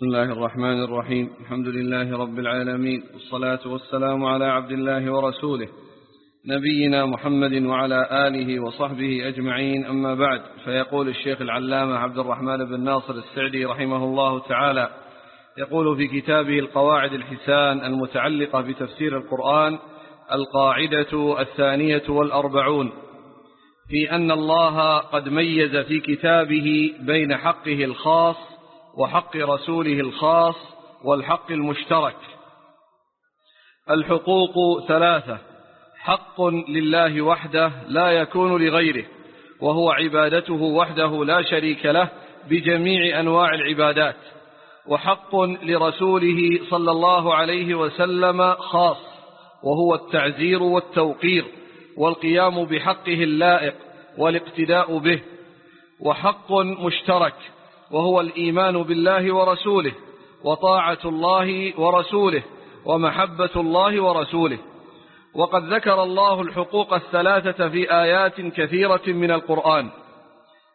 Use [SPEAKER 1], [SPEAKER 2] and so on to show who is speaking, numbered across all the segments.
[SPEAKER 1] بسم الله الرحمن الرحيم. الحمد لله رب العالمين. والصلاة والسلام على عبد الله ورسوله. نبينا محمد وعلى آله وصحبه أجمعين. أما بعد فيقول الشيخ العلامة عبد الرحمن بن ناصر السعدي رحمه الله تعالى يقول في كتابه القواعد الحسان المتعلقة بتفسير القرآن القاعدة الثانية والأربعون. في أن الله قد ميز في كتابه بين حقه الخاص وحق رسوله الخاص والحق المشترك. الحقوق ثلاثة. حق لله وحده لا يكون لغيره وهو عبادته وحده لا شريك له بجميع أنواع العبادات. وحق لرسوله صلى الله عليه وسلم خاص وهو التعزير والتوقير والقيام بحقه اللائق والاقتداء به. وحق مشترك. وهو الإيمان بالله ورسوله وطاعة الله ورسوله ومحبة الله ورسوله. وقد ذكر الله الحقوق الثلاثة في آيات كثيرة من القرآن.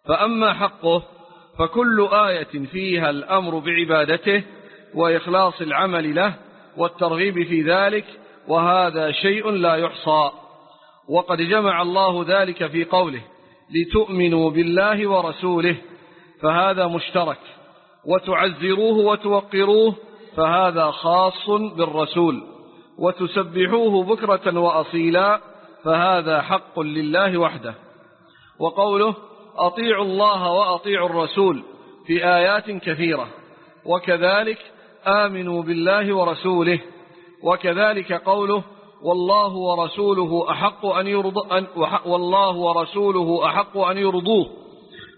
[SPEAKER 1] فأما حقه فكل آية فيها الأمر بعبادته وإخلاص العمل له والترغيب في ذلك وهذا شيء لا يحصى. وقد جمع الله ذلك في قوله لتؤمنوا بالله ورسوله فهذا مشترك. وتعزروه وتوقروه فهذا خاص بالرسول. وتسبحوه بكرة وأصيلا فهذا حق لله وحده. وقوله أطيعوا الله وأطيعوا الرسول في آيات كثيرة. وكذلك آمنوا بالله ورسوله. وكذلك قوله والله ورسوله أحق أن يرض أن والله ورسوله أحق أن يرضوه.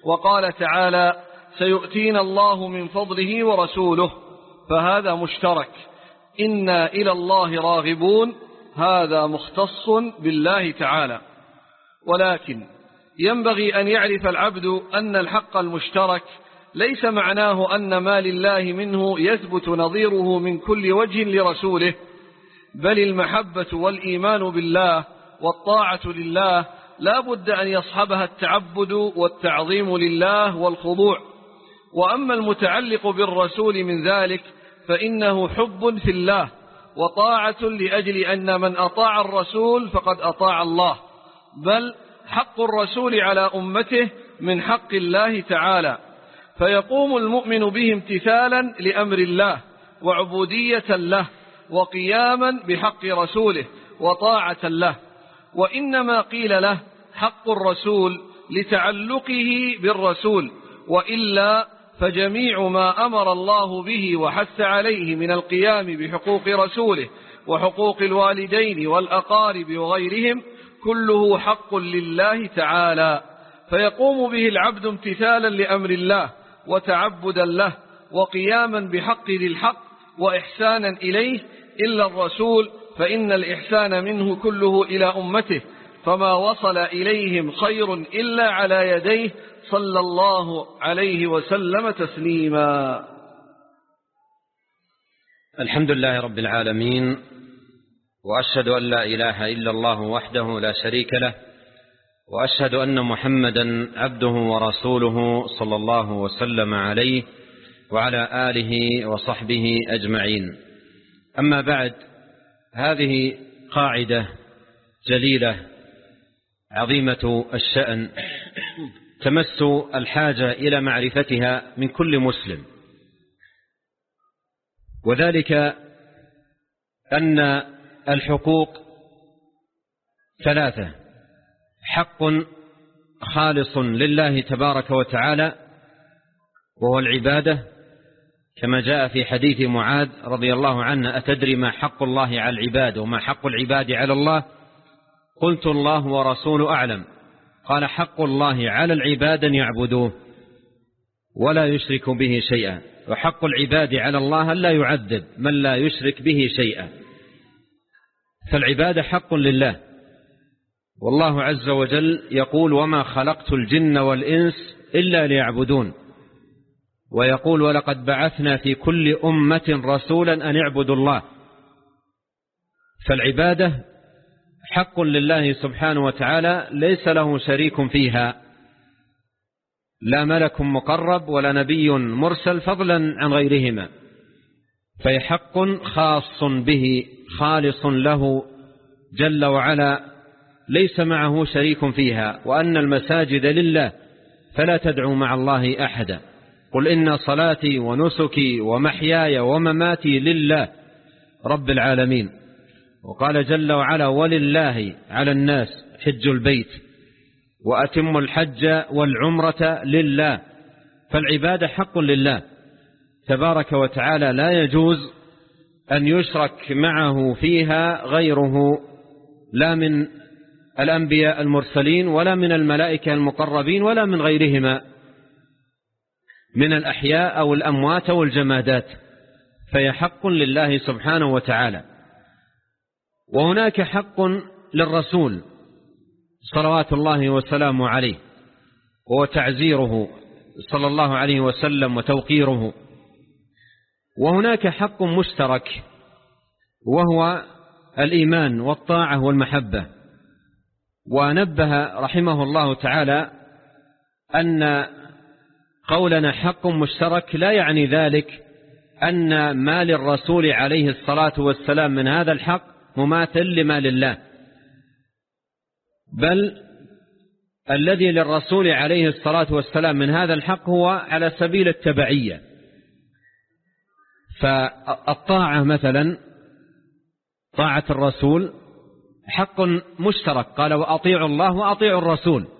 [SPEAKER 1] وقال تعالى سيؤتينا الله من فضله ورسوله فهذا مشترك. إنا إلى الله راغبون هذا مختص بالله تعالى. ولكن ينبغي أن يعرف العبد أن الحق المشترك ليس معناه أن ما لله منه يثبت نظيره من كل وجه لرسوله بل المحبة والإيمان بالله والطاعة لله لا بد أن يصحبها التعبد والتعظيم لله والخضوع. وأما المتعلق بالرسول من ذلك فإنه حب في الله وطاعة لأجل أن من أطاع الرسول فقد أطاع الله. بل حق الرسول على أمته من حق الله تعالى. فيقوم المؤمن به امتثالا لأمر الله وعبودية له وقياما بحق رسوله وطاعة له. وإنما قيل له حق الرسول لتعلقه بالرسول وإلا فجميع ما أمر الله به وحث عليه من القيام بحقوق رسوله وحقوق الوالدين والأقارب وغيرهم كله حق لله تعالى. فيقوم به العبد امتثالا لأمر الله وتعبدا له وقياما بحق ذي الحق وإحسانا إليه إلا الرسول فإن الإحسان منه كله إلى أمته فما وصل إليهم خير إلا على يديه صلى الله عليه وسلم تسليما.
[SPEAKER 2] الحمد لله رب العالمين وأشهد أن لا إله إلا الله وحده لا شريك له وأشهد أن محمدا عبده ورسوله صلى الله وسلم عليه وعلى آله وصحبه أجمعين. أما بعد هذه قاعدة جليلة عظيمة الشأن. تمس الحاجة إلى معرفتها من كل مسلم. وذلك أن الحقوق ثلاثة. حق خالص لله تبارك وتعالى وهو العبادة كما جاء في حديث معاذ رضي الله عنه أتدري ما حق الله على العباد وما حق العباد على الله؟ قلت الله ورسوله أعلم. قال حق الله على العباد أن يعبدوه ولا يشرك به شيئا. وحق العباد على الله لا يعذب من لا يشرك به شيئا. فالعبادة حق لله. والله عز وجل يقول وما خلقت الجن والإنس إلا ليعبدون. ويقول ولقد بعثنا في كل أمة رسولا أن يعبدوا الله. فالعبادة حق لله سبحانه وتعالى ليس له شريك فيها. لا ملك مقرب ولا نبي مرسل فضلا عن غيرهما. فهي حق خاص به خالص له جل وعلا ليس معه شريك فيها. وأن المساجد لله فلا تدعوا مع الله أحدا. قل إن صلاتي ونسكي ومحياي ومماتي لله رب العالمين. وقال جل وعلا ولله على الناس حج البيت وأتم الحج والعمرة لله. فالعبادة حق لله. تبارك وتعالى لا يجوز أن يشرك معه فيها غيره لا من الأنبياء المرسلين ولا من الملائكة المقربين ولا من غيرهما. من الأحياء أو الأموات أو الجمادات فهي حق لله سبحانه وتعالى. وهناك حق للرسول صلوات الله وسلامه عليه وهو تعزيره صلى الله عليه وسلم وتوقيره. وهناك حق مشترك وهو الإيمان والطاعة والمحبة. ونبه رحمه الله تعالى أن قولنا حق مشترك لا يعني ذلك أن ما للرسول عليه الصلاة والسلام من هذا الحق مماثل لما لله. بل الذي للرسول عليه الصلاة والسلام من هذا الحق هو على سبيل التبعية. فالطاعة مثلا طاعة الرسول حق مشترك. قال وأطيعوا الله وأطيعوا الرسول.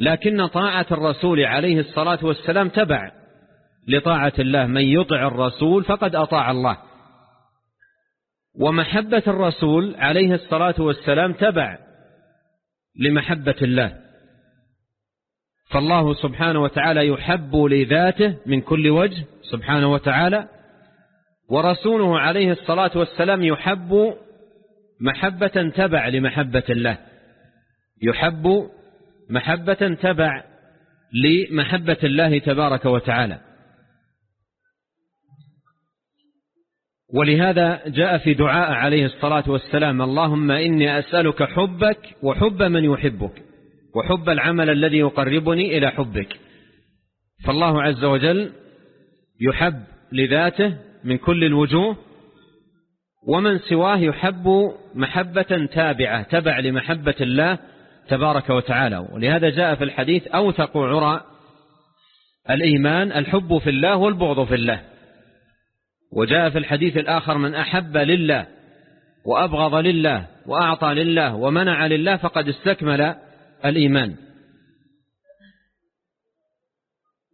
[SPEAKER 2] لكن طاعة الرسول عليه الصلاة والسلام تبع لطاعة الله. من يطع الرسول فقد أطاع الله. ومحبة الرسول عليه الصلاة والسلام تبع لمحبة الله. فالله سبحانه وتعالى يحب لذاته من كل وجه سبحانه وتعالى. ورسوله عليه الصلاة والسلام يحب محبة تبع لمحبة الله. يحب محبة تبع لمحبة الله تبارك وتعالى. ولهذا جاء في دعاء عليه الصلاة والسلام اللهم إني أسألك حبك وحب من يحبك وحب العمل الذي يقربني إلى حبك. فالله عز وجل يحب لذاته من كل الوجوه ومن سواه يحب محبة تابعة تبع لمحبة الله تبارك وتعالى. ولهذا جاء في الحديث أوثق عرى الإيمان الحب في الله والبغض في الله. وجاء في الحديث الآخر من أحب لله وأبغض لله وأعطى لله ومنع لله فقد استكمل الإيمان.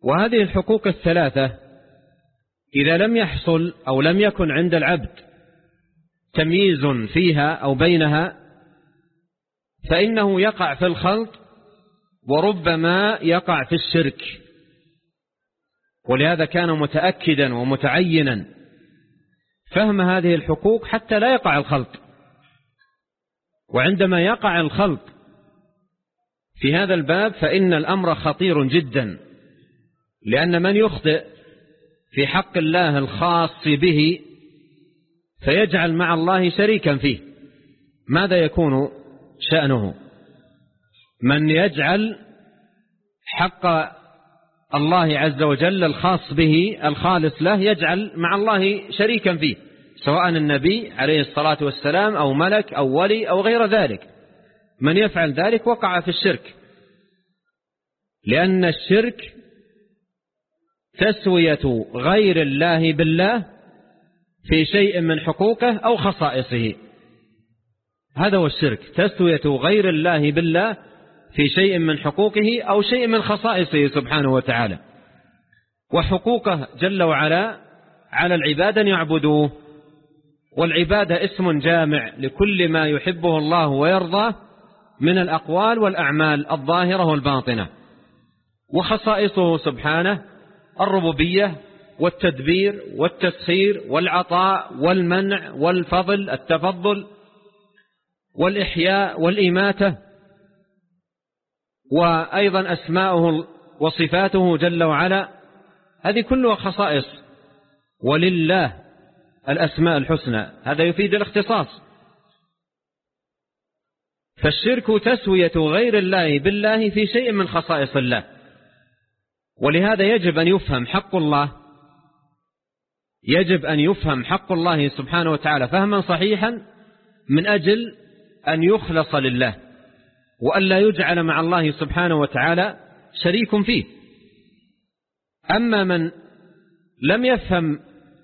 [SPEAKER 2] وهذه الحقوق الثلاثة إذا لم يحصل أو لم يكن عند العبد تمييز فيها أو بينها فإنه يقع في الخلط وربما يقع في الشرك. ولهذا كان متأكدا ومتعينا فهم هذه الحقوق حتى لا يقع الخلط. وعندما يقع الخلط في هذا الباب فإن الأمر خطير جدا لأن من يخطئ في حق الله الخاص به فيجعل مع الله شريكا فيه. ماذا يكون شأنه. من يجعل حق الله عز وجل الخاص به الخالص له يجعل مع الله شريكا فيه سواء النبي عليه الصلاة والسلام أو ملك أو ولي أو غير ذلك. من يفعل ذلك وقع في الشرك. لأن الشرك تسوية غير الله بالله في شيء من حقوقه أو خصائصه. هذا هو الشرك. تسوية غير الله بالله في شيء من حقوقه أو شيء من خصائصه سبحانه وتعالى. وحقوقه جل وعلا على العباد أن يعبدوه. والعبادة اسم جامع لكل ما يحبه الله ويرضاه من الأقوال والأعمال الظاهرة والباطنة. وخصائصه سبحانه الربوبية والتدبير والتسخير والعطاء والمنع والفضل التفضل والإحياء والإماتة وأيضا أسماؤه وصفاته جل وعلا هذه كلها خصائص. ولله الأسماء الحسنى هذا يفيد الاختصاص. فالشرك تسوية غير الله بالله في شيء من خصائص الله. ولهذا يجب أن يفهم حق الله يجب أن يفهم حق الله سبحانه وتعالى فهما صحيحا من أجل أن يخلص لله وأن لا يجعل مع الله سبحانه وتعالى شريك فيه. أما من لم يفهم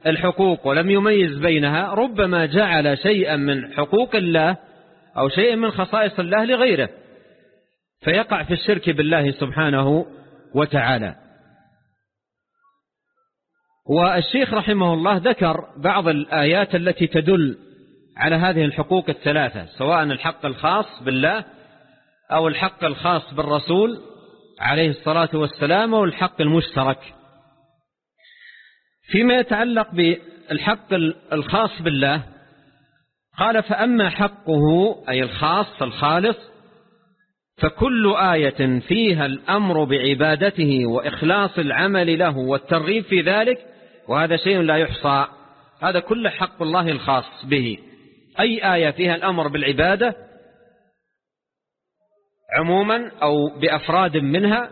[SPEAKER 2] الحقوق ولم يميز بينها ربما جعل شيئا من حقوق الله أو شيئا من خصائص الله لغيره فيقع في الشرك بالله سبحانه وتعالى. والشيخ رحمه الله ذكر بعض الآيات التي تدل على هذه الحقوق الثلاثة سواء الحق الخاص بالله أو الحق الخاص بالرسول عليه الصلاة والسلام أو الحق المشترك. فيما يتعلق بالحق الخاص بالله قال فأما حقه أي الخاص الخالص فكل آية فيها الأمر بعبادته وإخلاص العمل له والترغيب في ذلك وهذا شيء لا يحصى هذا كل حق الله الخاص به. أي آية فيها الأمر بالعبادة عموما أو بأفراد منها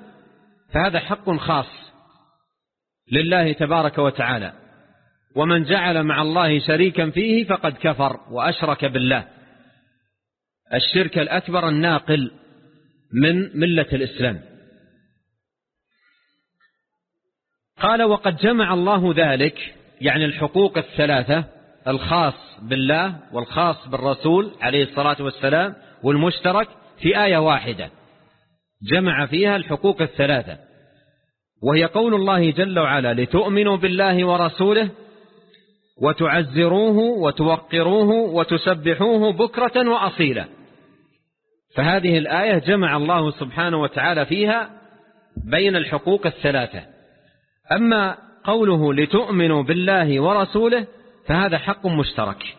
[SPEAKER 2] فهذا حق خاص لله تبارك وتعالى. ومن جعل مع الله شريكا فيه فقد كفر وأشرك بالله. الشرك الأكبر الناقل من ملة الإسلام. قال وقد جمع الله ذلك يعني الحقوق الثلاثة الخاص بالله والخاص بالرسول عليه الصلاة والسلام والمشترك في آية واحدة. جمع فيها الحقوق الثلاثة. وهي قول الله جل وعلا لتؤمنوا بالله ورسوله وتعزروه وتوقروه وتسبحوه بكرة وأصيلا. فهذه الآية جمع الله سبحانه وتعالى فيها بين الحقوق الثلاثة. أما قوله لتؤمنوا بالله ورسوله فهذا حق مشترك.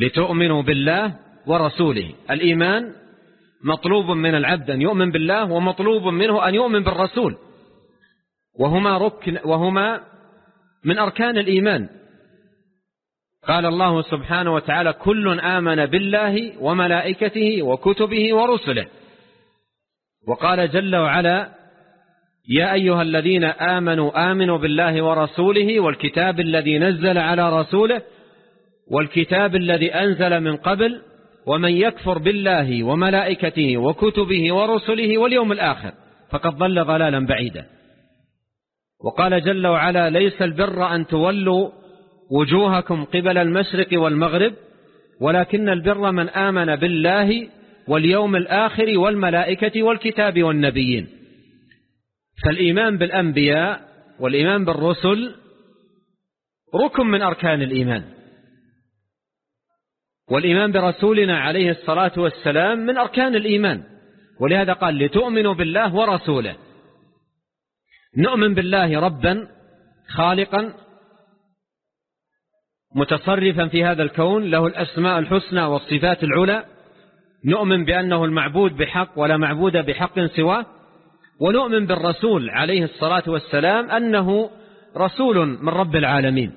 [SPEAKER 2] لتؤمنوا بالله ورسوله. الإيمان مطلوب من العبد أن يؤمن بالله ومطلوب منه أن يؤمن بالرسول. وهما, ركن وهما من أركان الإيمان. قال الله سبحانه وتعالى كل آمن بالله وملائكته وكتبه ورسله. وقال جل وعلا يا أيها الذين آمنوا آمنوا بالله ورسوله والكتاب الذي نزل على رسوله والكتاب الذي أنزل من قبل ومن يكفر بالله وملائكته وكتبه ورسله واليوم الآخر فقد ضل ضلالا بعيدا. وقال جل وعلا ليس البر أن تولوا وجوهكم قبل المشرق والمغرب ولكن البر من آمن بالله واليوم الآخر والملائكة والكتاب والنبيين. فالإيمان بالأنبياء والإيمان بالرسل ركن من أركان الإيمان. والإيمان برسولنا عليه الصلاة والسلام من أركان الإيمان. ولهذا قال لتؤمنوا بالله ورسوله. نؤمن بالله ربا خالقا متصرفا في هذا الكون له الأسماء الحسنى والصفات العلى. نؤمن بأنه المعبود بحق ولا معبود بحق سواه. ونؤمن بالرسول عليه الصلاة والسلام أنه رسول من رب العالمين.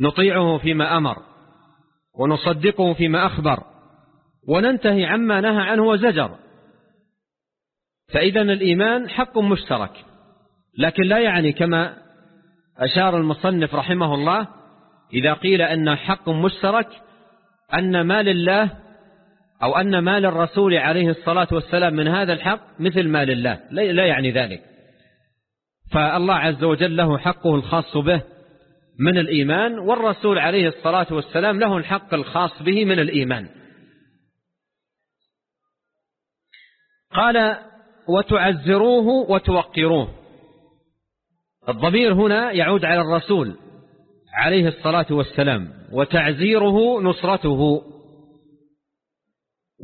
[SPEAKER 2] نطيعه فيما أمر ونصدقه فيما أخبر وننتهي عما نهى عنه وزجر. فإذا الإيمان حق مشترك لكن لا يعني كما أشار المصنف رحمه الله إذا قيل أن حق مشترك أن ما لله أو أن ما للرسول عليه الصلاة والسلام من هذا الحق مثل ما لله لا يعني ذلك. فالله عز وجل له حقه الخاص به من الإيمان والرسول عليه الصلاة والسلام له الحق الخاص به من الإيمان. قال وتعزروه وتوقروه. الضمير هنا يعود على الرسول عليه الصلاة والسلام وتعزيره نصرته.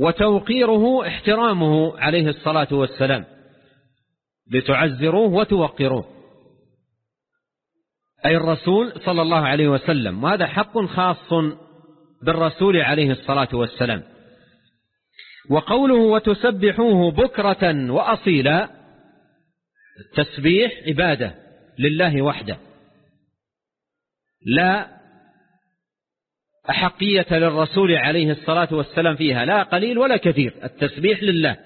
[SPEAKER 2] وتوقيره احترامه عليه الصلاة والسلام لتعزروه وتوقروه. أي الرسول صلى الله عليه وسلم وهذا حق خاص بالرسول عليه الصلاة والسلام. وقوله وتسبحوه بكرة وأصيلا التسبيح عبادة لله وحده. لا أحقية للرسول عليه الصلاة والسلام فيها؟ لا قليل ولا كثير. التسبيح لله.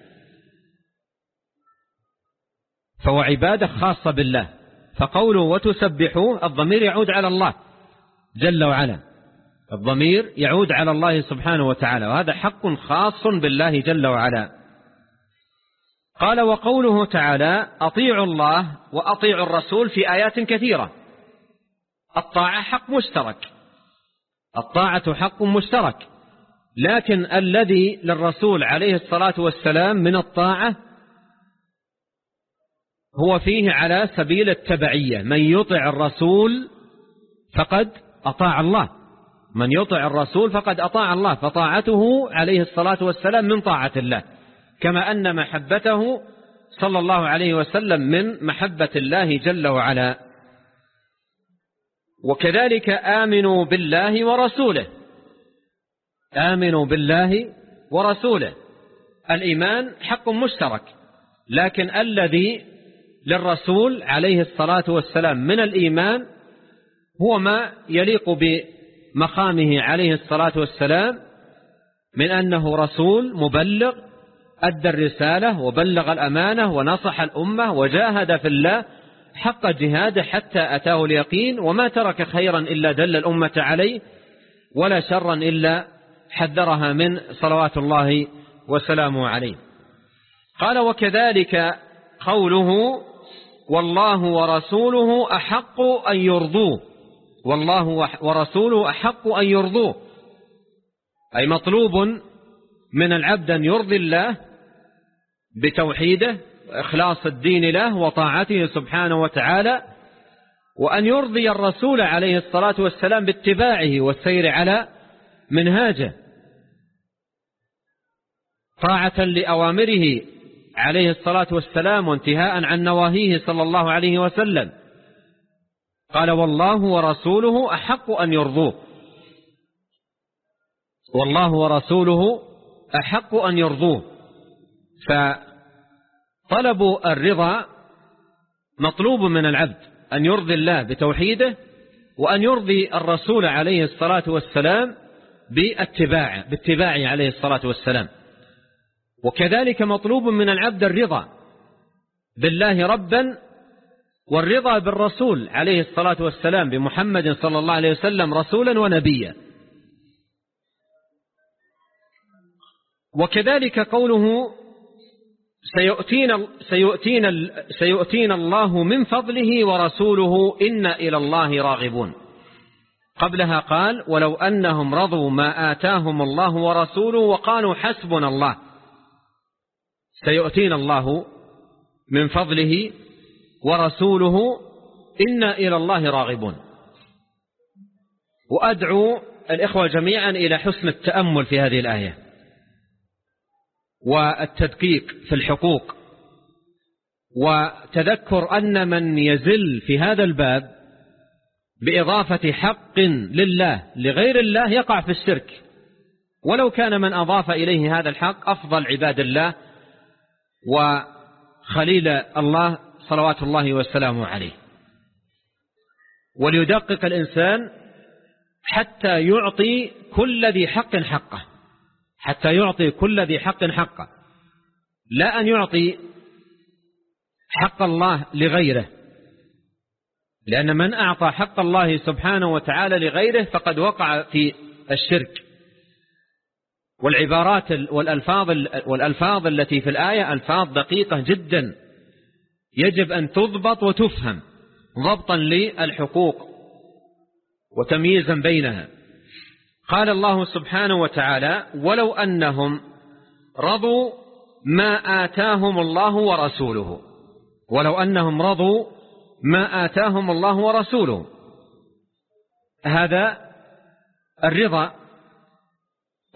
[SPEAKER 2] فهو عبادة خاصة بالله. فقوله وتسبحوه الضمير يعود على الله جل وعلا. الضمير يعود على الله سبحانه وتعالى وهذا حق خاص بالله جل وعلا. قال وقوله تعالى أطيعوا الله وأطيعوا الرسول في آيات كثيرة. الطاعة حق مشترك. الطاعة حق مشترك لكن الذي للرسول عليه الصلاة والسلام من الطاعة هو فيه على سبيل التبعية. من يطع الرسول فقد أطاع الله. من يطع الرسول فقد أطاع الله. فطاعته عليه الصلاة والسلام من طاعة الله. كما أن محبته صلى الله عليه وسلم من محبة الله جل وعلا. وكذلك آمنوا بالله ورسوله. آمنوا بالله ورسوله. الإيمان حق مشترك لكن الذي للرسول عليه الصلاة والسلام من الإيمان هو ما يليق بمقامه عليه الصلاة والسلام من أنه رسول مبلغ أدى الرسالة وبلغ الأمانة ونصح الأمة وجاهد في الله حق جهاده حتى أتاه اليقين وما ترك خيرا إلا دل الأمة عليه ولا شرا إلا حذرها من صلوات الله وسلامه عليه. قال وكذلك قوله والله ورسوله أحق أن يرضوه والله ورسوله أحق أن يرضوه أي مطلوب من العبد أن يرضي الله بتوحيده وإخلاص الدين له وطاعته سبحانه وتعالى وأن يرضي الرسول عليه الصلاة والسلام باتباعه والسير على منهاجه. طاعة لأوامره عليه الصلاة والسلام وانتهاء عن نواهيه صلى الله عليه وسلم. قال والله ورسوله أحق أن يرضوه. والله ورسوله أحق أن يرضوه. فطلب الرضا مطلوب من العبد أن يرضي الله بتوحيده وأن يرضي الرسول عليه الصلاة والسلام باتباعه باتباعه عليه الصلاة والسلام. وكذلك مطلوب من العبد الرضا بالله ربا والرضا بالرسول عليه الصلاة والسلام بمحمد صلى الله عليه وسلم رسولا ونبيا. وكذلك قوله سيؤتينا, سيؤتينا, سيؤتينا الله من فضله ورسوله إن إلى الله راغبون. قبلها قال ولو أنهم رضوا ما آتاهم الله ورسوله وقالوا حسبنا الله. سيؤتينا الله من فضله ورسوله إنا إلى الله راغبون. وأدعو الإخوة جميعا إلى حسن التأمل في هذه الآية. والتدقيق في الحقوق. وتذكر أن من يزل في هذا الباب بإضافة حق لله لغير الله يقع في الشرك. ولو كان من أضاف إليه هذا الحق أفضل عباد الله وخليل الله صلوات الله والسلام عليه. وليدقق الإنسان حتى يعطي كل ذي حق حقه. حتى يعطي كل ذي حق حقه. لا أن يعطي حق الله لغيره. لأن من أعطى حق الله سبحانه وتعالى لغيره فقد وقع في الشرك. والعبارات والألفاظ, والألفاظ التي في الآية ألفاظ دقيقة جدا. يجب أن تضبط وتفهم ضبطا للحقوق وتمييزا بينها. قال الله سبحانه وتعالى ولو أنهم رضوا ما آتاهم الله ورسوله. ولو أنهم رضوا ما آتاهم الله ورسوله. هذا الرضا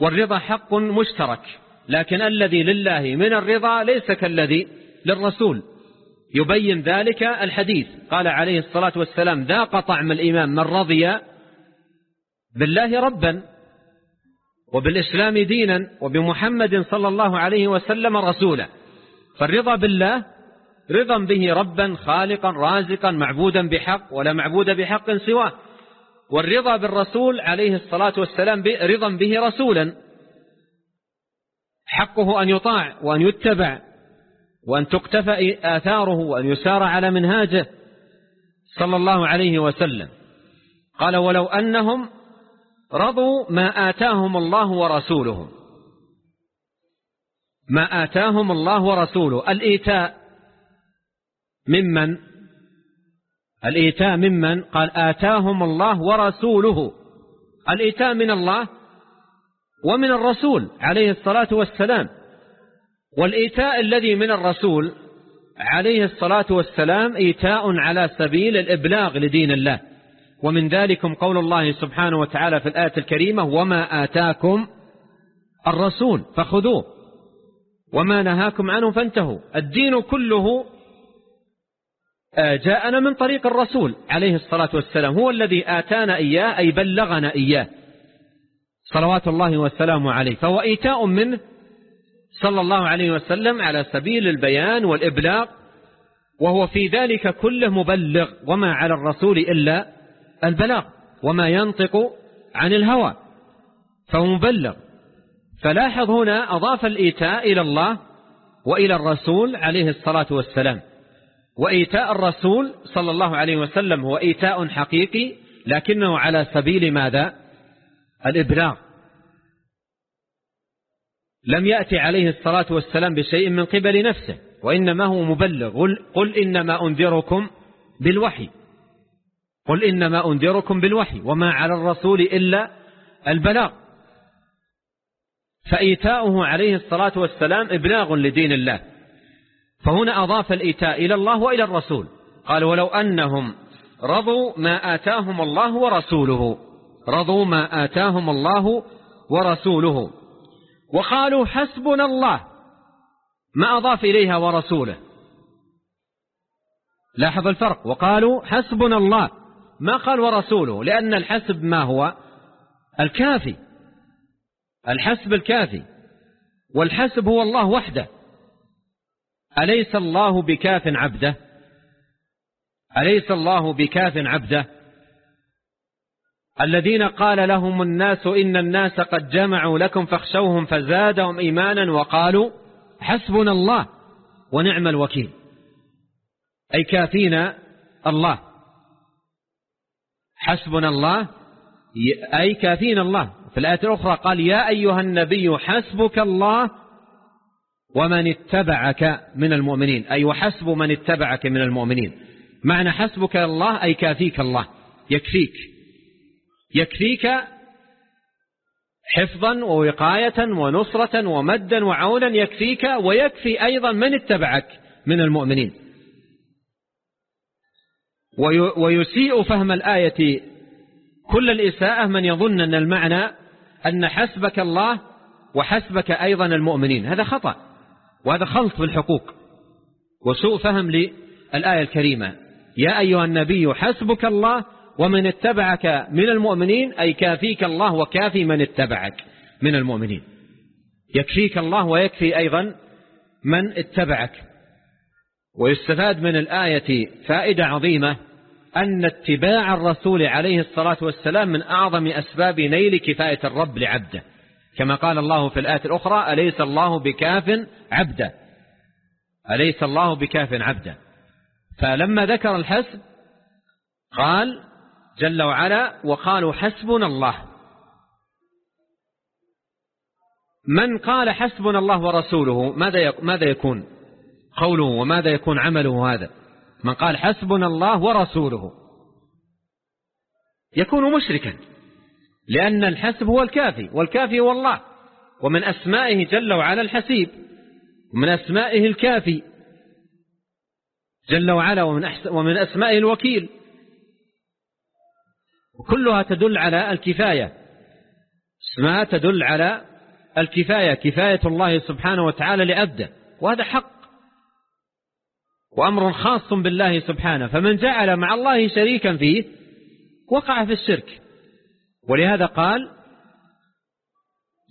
[SPEAKER 2] والرضا حق مشترك لكن الذي لله من الرضا ليس كالذي للرسول. يبين ذلك الحديث. قال عليه الصلاة والسلام ذاق طعم الإيمان من رضي بالله ربا وبالإسلام دينا وبمحمد صلى الله عليه وسلم رسولا. فالرضا بالله رضا به ربا خالقا رازقا معبودا بحق ولا معبود بحق سواه. والرضا بالرسول عليه الصلاة والسلام رضا به رسولا. حقه أن يطاع وأن يتبع وأن تقتفى آثاره وأن يسار على منهاجه صلى الله عليه وسلم. قال ولو أنهم رضوا ما آتاهم الله ورسوله. ما آتاهم الله ورسوله. الإيتاء ممن؟ الإيتاء ممن؟ قال آتاهم الله ورسوله. الإيتاء من الله ومن الرسول عليه الصلاة والسلام. والإيتاء الذي من الرسول عليه الصلاة والسلام إيتاء على سبيل الإبلاغ لدين الله. ومن ذلكم قول الله سبحانه وتعالى في الآية الكريمة وما آتاكم الرسول فخذوه. وما نهاكم عنه فانتهوا. الدين كله آه، جاءنا من طريق الرسول عليه الصلاة والسلام. هو الذي آتانا إياه أي بلغنا إياه. صلوات الله والسلام عليه. فهو إيتاء منه صلى الله عليه وسلم على سبيل البيان والإبلاغ وهو في ذلك كله مبلغ. وما على الرسول إلا البلاغ وما ينطق عن الهوى فهو مبلغ. فلاحظ هنا أضاف الإيتاء إلى الله وإلى الرسول عليه الصلاة والسلام. وإيتاء الرسول صلى الله عليه وسلم هو إيتاء حقيقي لكنه على سبيل ماذا؟ الإبلاغ. لم يأتي عليه الصلاة والسلام بشيء من قبل نفسه وإنما هو مبلغ. قل, إنما أنذركم بالوحي. قل إنما أنذركم بالوحي وما على الرسول إلا البلاغ. فإيتاؤه عليه الصلاة والسلام إبلاغ لدين الله. فهنا أضاف الإيتاء إلى الله وإلى الرسول. قال ولو أنهم رضوا ما آتاهم الله ورسوله. رضوا ما آتاهم الله ورسوله. وقالوا حسبنا الله. ما أضاف إليها ورسوله. لاحظ الفرق. وقالوا حسبنا الله. ما قال ورسوله لأن الحسب ما هو؟ الكافي. الحسب الكافي. والحسب هو الله وحده. أليس الله بكاف عبده؟ أليس الله بكاف عبده؟ الذين قال لهم الناس إن الناس قد جمعوا لكم فاخشوهم فزادهم إيمانا وقالوا حسبنا الله ونعم الوكيل. أي كافينا الله. حسبنا الله. أي كافينا الله. في الآية الأخرى قال يا أيها النبي حسبك الله ومن اتبعك من المؤمنين. أي وحسب من اتبعك من المؤمنين. معنى حسبك الله أي كافيك الله. يكفيك. يكفيك حفظا ووقاية ونصرة ومدا وعونا يكفيك ويكفي أيضا من اتبعك من المؤمنين. ويسيء فهم الآية كل الإساءة من يظن أن المعنى أن حسبك الله وحسبك أيضا المؤمنين. هذا خطأ وهذا خلط في الحقوق وسوء فهم للآية الكريمة. يا أيها النبي حسبك الله ومن اتبعك من المؤمنين أي كافيك الله وكافي من اتبعك من المؤمنين. يكفيك الله ويكفي أيضا من اتبعك. ويستفاد من الآية فائدة عظيمة أن اتباع الرسول عليه الصلاة والسلام من أعظم أسباب نيل كفاية الرب لعبده. كما قال الله في الآية الأخرى أليس الله بكاف عبده؟ أليس الله بكاف عبده؟ فلما ذكر الحسب قال جل وعلا وقالوا حسبنا الله. من قال حسبنا الله ورسوله ماذا ماذا يكون قوله وماذا يكون عمله هذا؟ من قال حسبنا الله ورسوله. يكون مشركا لأن الحسب هو الكافي والكافي هو الله. ومن أسمائه جل وعلا الحسيب ومن أسمائه الكافي جل وعلا ومن, ومن أسمائه الوكيل. وكلها تدل على الكفاية. اسمها تدل على الكفاية كفاية الله سبحانه وتعالى لأبده وهذا حق. وأمر خاص بالله سبحانه فمن جعل مع الله شريكا فيه وقع في الشرك. ولهذا قال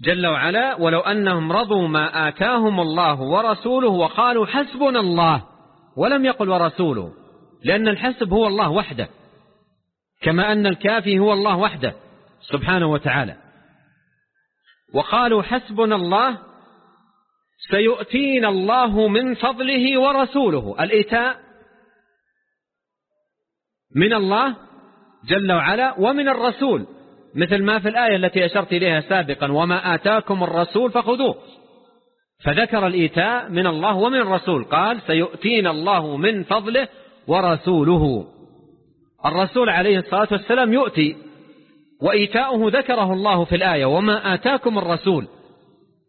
[SPEAKER 2] جل وعلا ولو أنهم رضوا ما آتاهم الله ورسوله وقالوا حسبنا الله ولم يقل ورسوله لأن الحسب هو الله وحده كما أن الكافي هو الله وحده سبحانه وتعالى. وقالوا حسبنا الله سيؤتينا الله من فضله ورسوله. الإيتاء من الله جل وعلا ومن الرسول. مثل ما في الآية التي أشرت إليها سابقا وما آتاكم الرسول فخذوه. فذكر الإيتاء من الله ومن الرسول. قال سيؤتينا الله من فضله ورسوله. الرسول عليه الصلاة والسلام يؤتي وإيتاؤه ذكره الله في الآية وما آتاكم الرسول.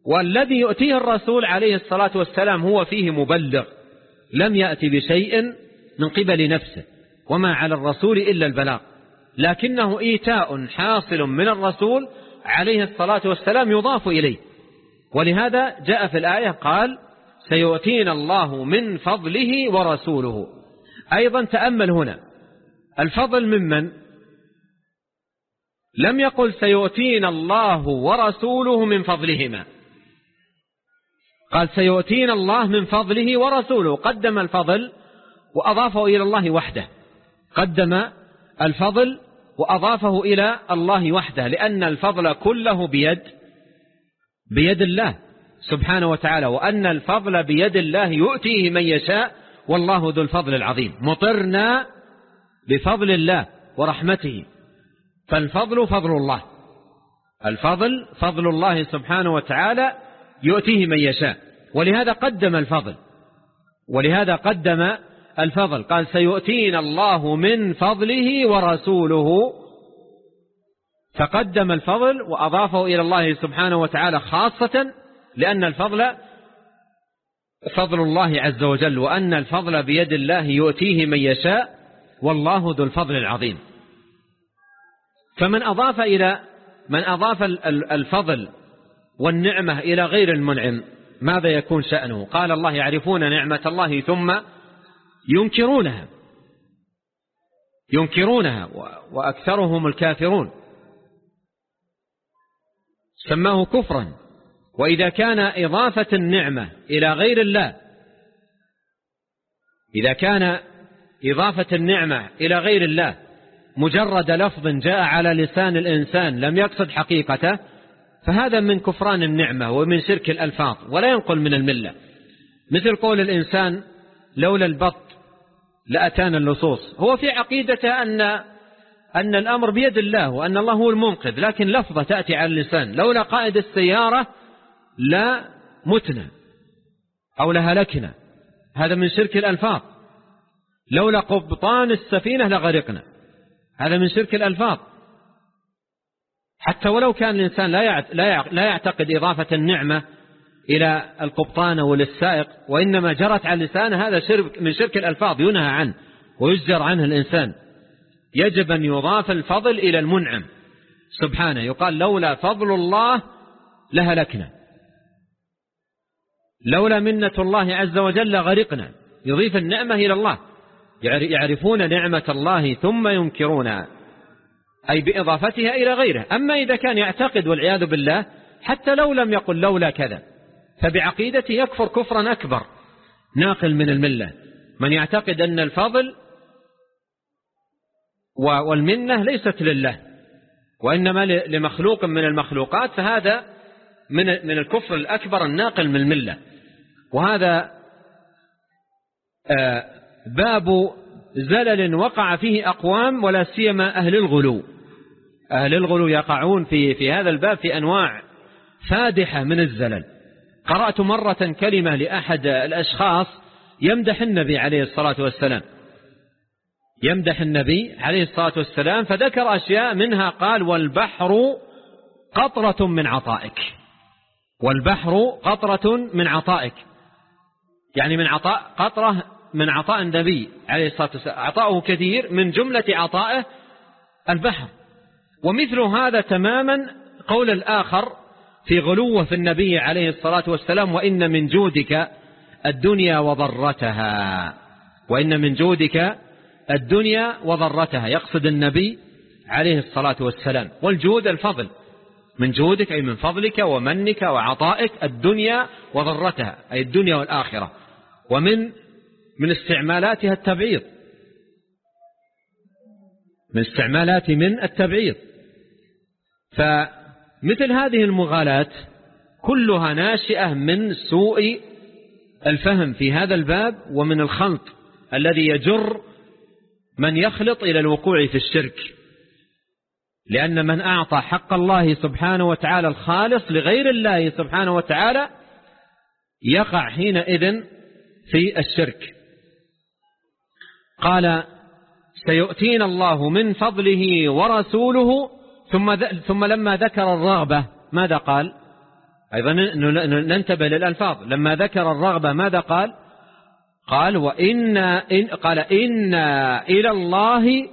[SPEAKER 2] والذي يؤتيه الرسول عليه الصلاة والسلام هو فيه مبلغ لم يأتي بشيء من قبل نفسه وما على الرسول إلا البلاغ. لكنه إيتاء حاصل من الرسول عليه الصلاة والسلام يضاف إليه. ولهذا جاء في الآية قال سيؤتينا الله من فضله ورسوله. أيضا تأمل هنا. الفضل ممن؟ لم يقل سيؤتينا الله ورسوله من فضلهما. قال سيؤتينا الله من فضله ورسوله. قدم الفضل وأضافه إلى الله وحده. قدم الفضل وأضافه إلى الله وحده. لأن الفضل كله بيد بيد الله سبحانه وتعالى. وأن الفضل بيد الله يؤتيه من يشاء والله ذو الفضل العظيم. مطرنا بفضل الله ورحمته. فالفضل فضل الله. الفضل فضل الله سبحانه وتعالى يؤتيه من يشاء. ولهذا قدم الفضل. ولهذا قدم الفضل. قال سيؤتينا الله من فضله ورسوله. فقدم الفضل وأضافه إلى الله سبحانه وتعالى خاصة لأن الفضل فضل الله عز وجل وأن الفضل بيد الله يؤتيه من يشاء والله ذو الفضل العظيم. فمن أضاف إلى من أضاف الفضل والنعمة إلى غير المنعم. ماذا يكون شأنه؟ قال الله يعرفون نعمة الله ثم ينكرونها. ينكرونها وأكثرهم الكافرون. سماه كفرا. وإذا كان إضافة النعمة إلى غير الله إذا كان إضافة النعمة إلى غير الله مجرد لفظ جاء على لسان الإنسان لم يقصد حقيقته فهذا من كفران النعمة ومن شرك الألفاظ ولا ينقل من الملة. مثل قول الإنسان لولا البط لأتانا اللصوص. هو في عقيدته أن أن الأمر بيد الله وأن الله هو المنقذ لكن لفظة تأتي على اللسان. لولا قائد السيارة لا متنا أو لهلكنا هذا من شرك الألفاظ. لولا قبطان السفينة لغرقنا. هذا من شرك الألفاظ. حتى ولو كان الإنسان لا يعتقد إضافة النعمة إلى القبطان وللسائق وإنما جرت على اللسان هذا شرك من شرك الألفاظ ينهى عنه ويزجر عنه الإنسان. يجب أن يضاف الفضل إلى المنعم. سبحانه يقال لولا فضل الله لهلكنا. لولا منة الله عز وجل غرقنا. يضيف النعمة إلى الله. يعرفون نعمة الله ثم ينكرونها. أي بإضافتها إلى غيره. أما إذا كان يعتقد والعياذ بالله حتى لو لم يقل لولا كذا فبعقيدته يكفر كفرا أكبر. ناقل من الملة. من يعتقد أن الفضل والمنة ليست لله وإنما لمخلوق من المخلوقات فهذا من من الكفر الأكبر الناقل من الملة. وهذا آه، باب زلل وقع فيه أقوام ولا سيما أهل الغلو. أهل الغلو يقعون في في هذا الباب في أنواع فادحة من الزلل. قرأت مرة كلمة لأحد الأشخاص يمدح النبي عليه الصلاة والسلام. يمدح النبي عليه الصلاة والسلام فذكر أشياء منها قال والبحر قطرة من عطائك. والبحر قطرة من عطائك. يعني من عطاء قطرة من عطاء النبي عليه الصلاة والسلام. عطاؤه كثير من جملة عطائه البحر. ومثل هذا تماما قول الآخر في غلوة في النبي عليه الصلاة والسلام وإن من جودك الدنيا وضرتها. وإن من جودك الدنيا وضرتها يقصد النبي عليه الصلاة والسلام. والجود الفضل. من جودك أي من فضلك ومنك وعطائك الدنيا وضرتها أي الدنيا والآخرة. ومن من استعمالاتها التبعيض. من استعمالات من التبعيض. فمثل هذه المغالاة كلها ناشئة من سوء الفهم في هذا الباب ومن الخلط الذي يجر من يخلط إلى الوقوع في الشرك. لأن من أعطى حق الله سبحانه وتعالى الخالص لغير الله سبحانه وتعالى يقع حينئذ في الشرك. قال سيؤتينا الله من فضله ورسوله ثم ثم لما ذكر الرغبة ماذا قال؟ أيضا ننتبه للألفاظ. لما ذكر الرغبة ماذا قال؟ قال وإنا إن قال إنا إلى الله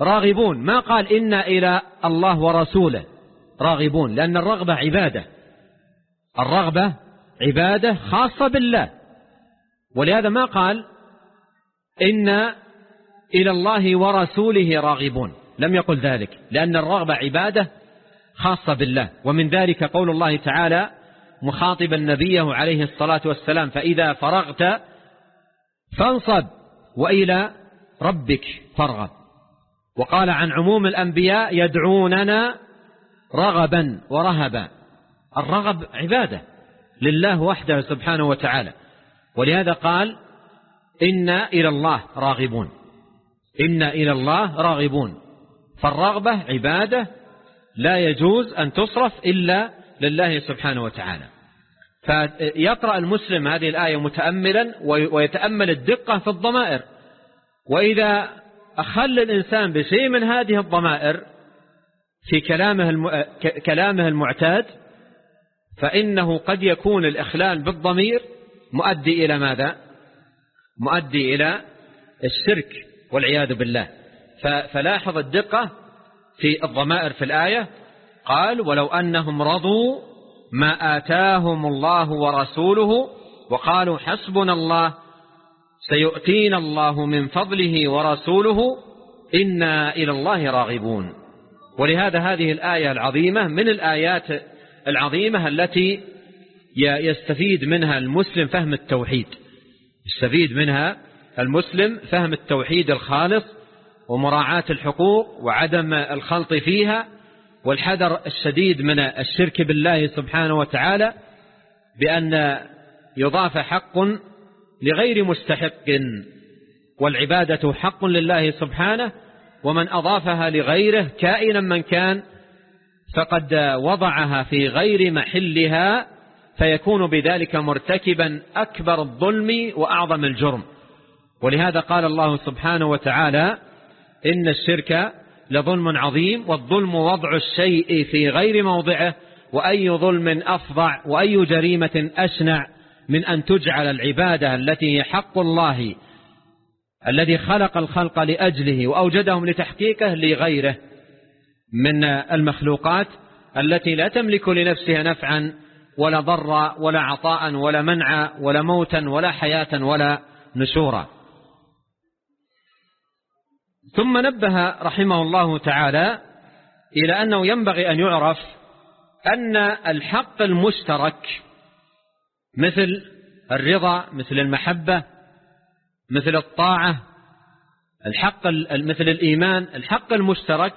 [SPEAKER 2] راغبون. ما قال إنا إلى الله ورسوله؟ راغبون لأن الرغبة عبادة. الرغبة عبادة خاصة بالله. ولهذا ما قال؟ إنا إلى الله ورسوله راغبون. لم يقل ذلك لأن الرغبة عبادة خاصة بالله. ومن ذلك قول الله تعالى مخاطبا نبيه عليه الصلاة والسلام فإذا فرغت فانصب وإلى ربك فارغب. وقال عن عموم الأنبياء يدعوننا رغبا ورهبا. الرغب عبادة لله وحده سبحانه وتعالى. ولهذا قال إنا إلى الله راغبون. إنا إلى الله راغبون. فالرغبة عبادة لا يجوز أن تصرف إلا لله سبحانه وتعالى. فيقرأ المسلم هذه الآية متأملا ويتأمل الدقة في الضمائر. وإذا أخل الإنسان بشيء من هذه الضمائر في كلامه كلامه المعتاد فإنه قد يكون الإخلال بالضمير مؤدي إلى ماذا؟ مؤدي إلى الشرك والعياذ بالله. فلاحظ الدقة في الضمائر في الآية. قال ولو أنهم رضوا ما آتاهم الله ورسوله وقالوا حسبنا الله سيؤتينا الله من فضله ورسوله إنا إلى الله راغبون. ولهذا هذه الآية العظيمة من الآيات العظيمة التي يستفيد منها المسلم فهم التوحيد. يستفيد منها المسلم فهم التوحيد الخالص ومراعاة الحقوق وعدم الخلط فيها والحذر الشديد من الشرك بالله سبحانه وتعالى بأن يضاف حق لغير مستحق والعبادة حق لله سبحانه ومن أضافها لغيره كائنا من كان فقد وضعها في غير محلها فيكون بذلك مرتكبا أكبر الظلم وأعظم الجرم ولهذا قال الله سبحانه وتعالى إن الشرك لظلم عظيم والظلم وضع الشيء في غير موضعه وأي ظلم أفظع وأي جريمة أشنع من أن تجعل العبادة التي هي حق الله الذي خلق الخلق لأجله وأوجدهم لتحقيقه لغيره من المخلوقات التي لا تملك لنفسها نفعا ولا ضر ولا عطاء ولا منع ولا موتا ولا حياة ولا نشورا. ثم نبه رحمه الله تعالى إلى أنه ينبغي أن يعرف أن الحق المشترك مثل الرضا مثل المحبة مثل الطاعة الحق مثل الإيمان الحق المشترك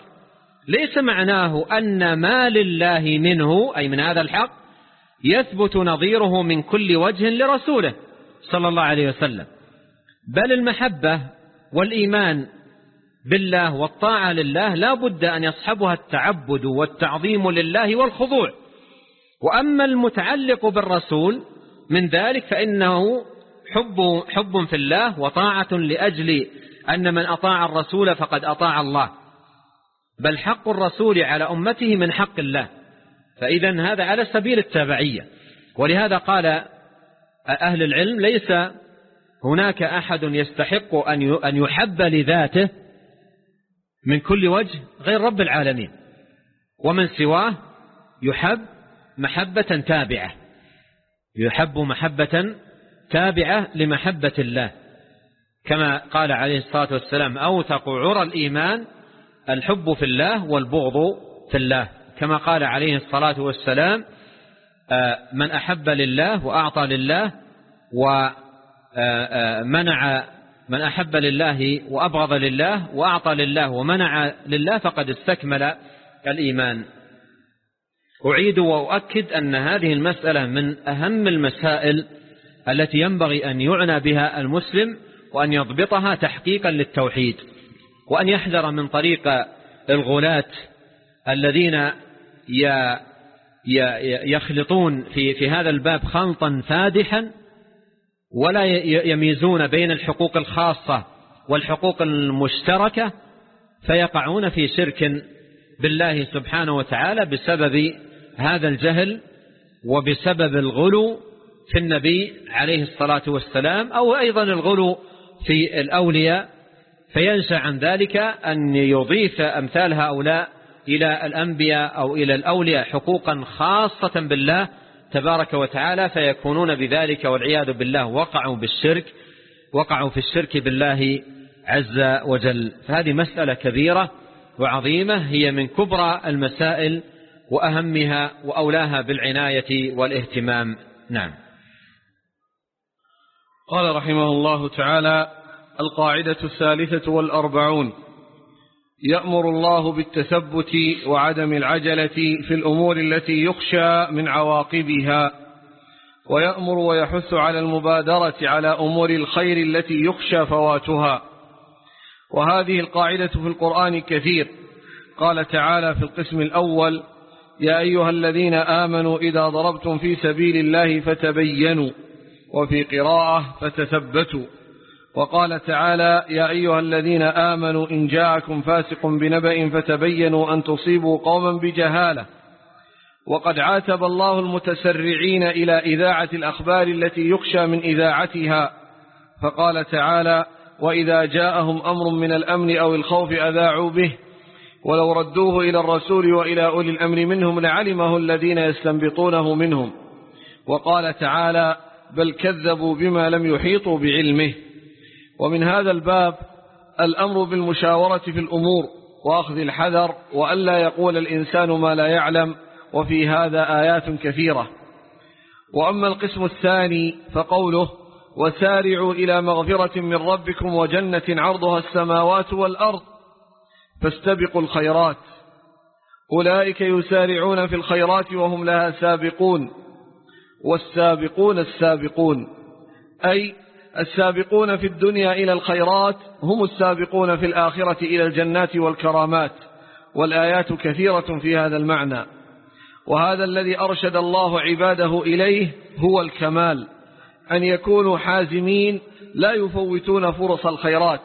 [SPEAKER 2] ليس معناه أن ما لله منه أي من هذا الحق يثبت نظيره من كل وجه لرسوله صلى الله عليه وسلم. بل المحبة والإيمان بالله والطاعة لله لا بد أن يصحبها التعبد والتعظيم لله والخضوع. وأما المتعلق بالرسول من ذلك فإنه حب, حب في الله وطاعة لأجل أن من أطاع الرسول فقد أطاع الله. بل حق الرسول على أمته من حق الله. فإذا هذا على سبيل التابعية. ولهذا قال أهل العلم ليس هناك أحد يستحق أن يحب لذاته من كل وجه غير رب العالمين. ومن سواه يحب محبة تابعة. يحب محبة تابعة لمحبة الله. كما قال عليه الصلاة والسلام أوثق عرى الإيمان الحب في الله والبغض في الله. كما قال عليه الصلاة والسلام آه، من أحب لله وأعطى لله ومنع آه، آه، من أحب لله وأبغض لله وأعطى لله ومنع لله فقد استكمل الإيمان. أعيد وأؤكد أن هذه المسألة من أهم المسائل التي ينبغي أن يعنى بها المسلم وأن يضبطها تحقيقا للتوحيد وأن يحذر من طريق الغلاة الذين يخلطون في في هذا الباب خلطا فادحا ولا يميزون بين الحقوق الخاصة والحقوق المشتركة فيقعون في شرك بالله سبحانه وتعالى بسبب هذا الجهل وبسبب الغلو في النبي عليه الصلاة والسلام أو أيضا الغلو في الأولياء. فينشأ عن ذلك أن يضيف أمثال هؤلاء إلى الأنبياء أو إلى الأولياء حقوقا خاصة بالله تبارك وتعالى فيكونون بذلك والعياذ بالله وقعوا بالشرك وقعوا في الشرك بالله عز وجل. فهذه مسألة كبيرة وعظيمة هي من كبرى المسائل وأهمها وأولاها بالعناية والاهتمام. نعم.
[SPEAKER 1] قال رحمه الله تعالى القاعدة الثالثة والأربعون. يأمر الله بالتثبت وعدم العجلة في الأمور التي يخشى من عواقبها ويأمر ويحث على المبادرة على أمور الخير التي يخشى فواتها. وهذه القاعدة في القرآن كثير. قال تعالى في القسم الأول يا أيها الذين آمنوا إذا ضربتم في سبيل الله فتبينوا وفي قراءة فتثبتوا. وقال تعالى يا أيها الذين آمنوا إن جاءكم فاسق بنبأ فتبينوا أن تصيبوا قوما بجهالة. وقد عاتب الله المتسرعين إلى إذاعة الأخبار التي يخشى من إذاعتها. فقال تعالى وإذا جاءهم أمر من الأمن أو الخوف أذاعوا به. ولو ردوه إلى الرسول وإلى أولي الأمر منهم لعلمه الذين يستنبطونه منهم. وقال تعالى بل كذبوا بما لم يحيطوا بعلمه. ومن هذا الباب الأمر بالمشاورة في الأمور وأخذ الحذر وألا يقول الإنسان ما لا يعلم وفي هذا آيات كثيرة. وأما القسم الثاني فقوله وسارعوا إلى مغفرة من ربكم وجنة عرضها السماوات والأرض فاستبقوا الخيرات. أولئك يسارعون في الخيرات وهم لها سابقون. والسابقون السابقون أي السابقون في الدنيا إلى الخيرات هم السابقون في الآخرة إلى الجنات والكرامات والآيات كثيرة في هذا المعنى. وهذا الذي أرشد الله عباده إليه هو الكمال أن يكونوا حازمين لا يفوتون فرص الخيرات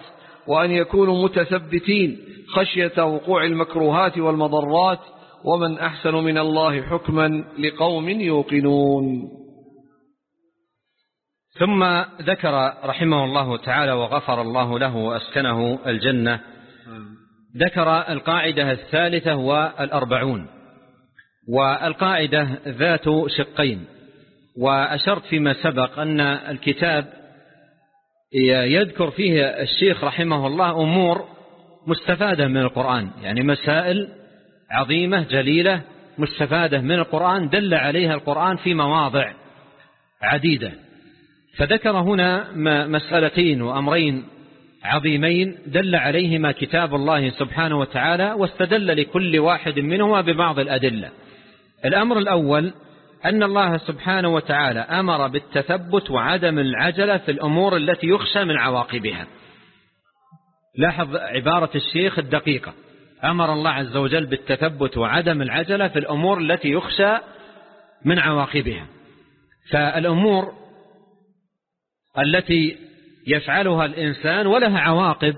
[SPEAKER 1] وأن يكونوا متثبتين خشية وقوع المكروهات والمضرات ومن أحسن من الله حكما لقوم يوقنون.
[SPEAKER 2] ثم ذكر رحمه الله تعالى وغفر الله له وأسكنه الجنة. ذكر القاعدة الثالثة والأربعون. والقاعدة ذات شقين. وأشرت فيما سبق أن الكتاب يذكر فيه الشيخ رحمه الله أمور مستفادة من القرآن. يعني مسائل عظيمة جليلة مستفادة من القرآن دل عليها القرآن في مواضع عديدة. فذكر هنا مسألتين وأمرين عظيمين دل عليهما كتاب الله سبحانه وتعالى واستدل لكل واحد منهما ببعض الأدلة. الأمر الأول أن الله سبحانه وتعالى أمر بالتثبت وعدم العجلة في الأمور التي يخشى من عواقبها. لاحظ عبارة الشيخ الدقيقة. أمر الله عز وجل بالتثبت وعدم العجلة في الأمور التي يخشى من عواقبها. فالأمور التي يفعلها الإنسان ولها عواقب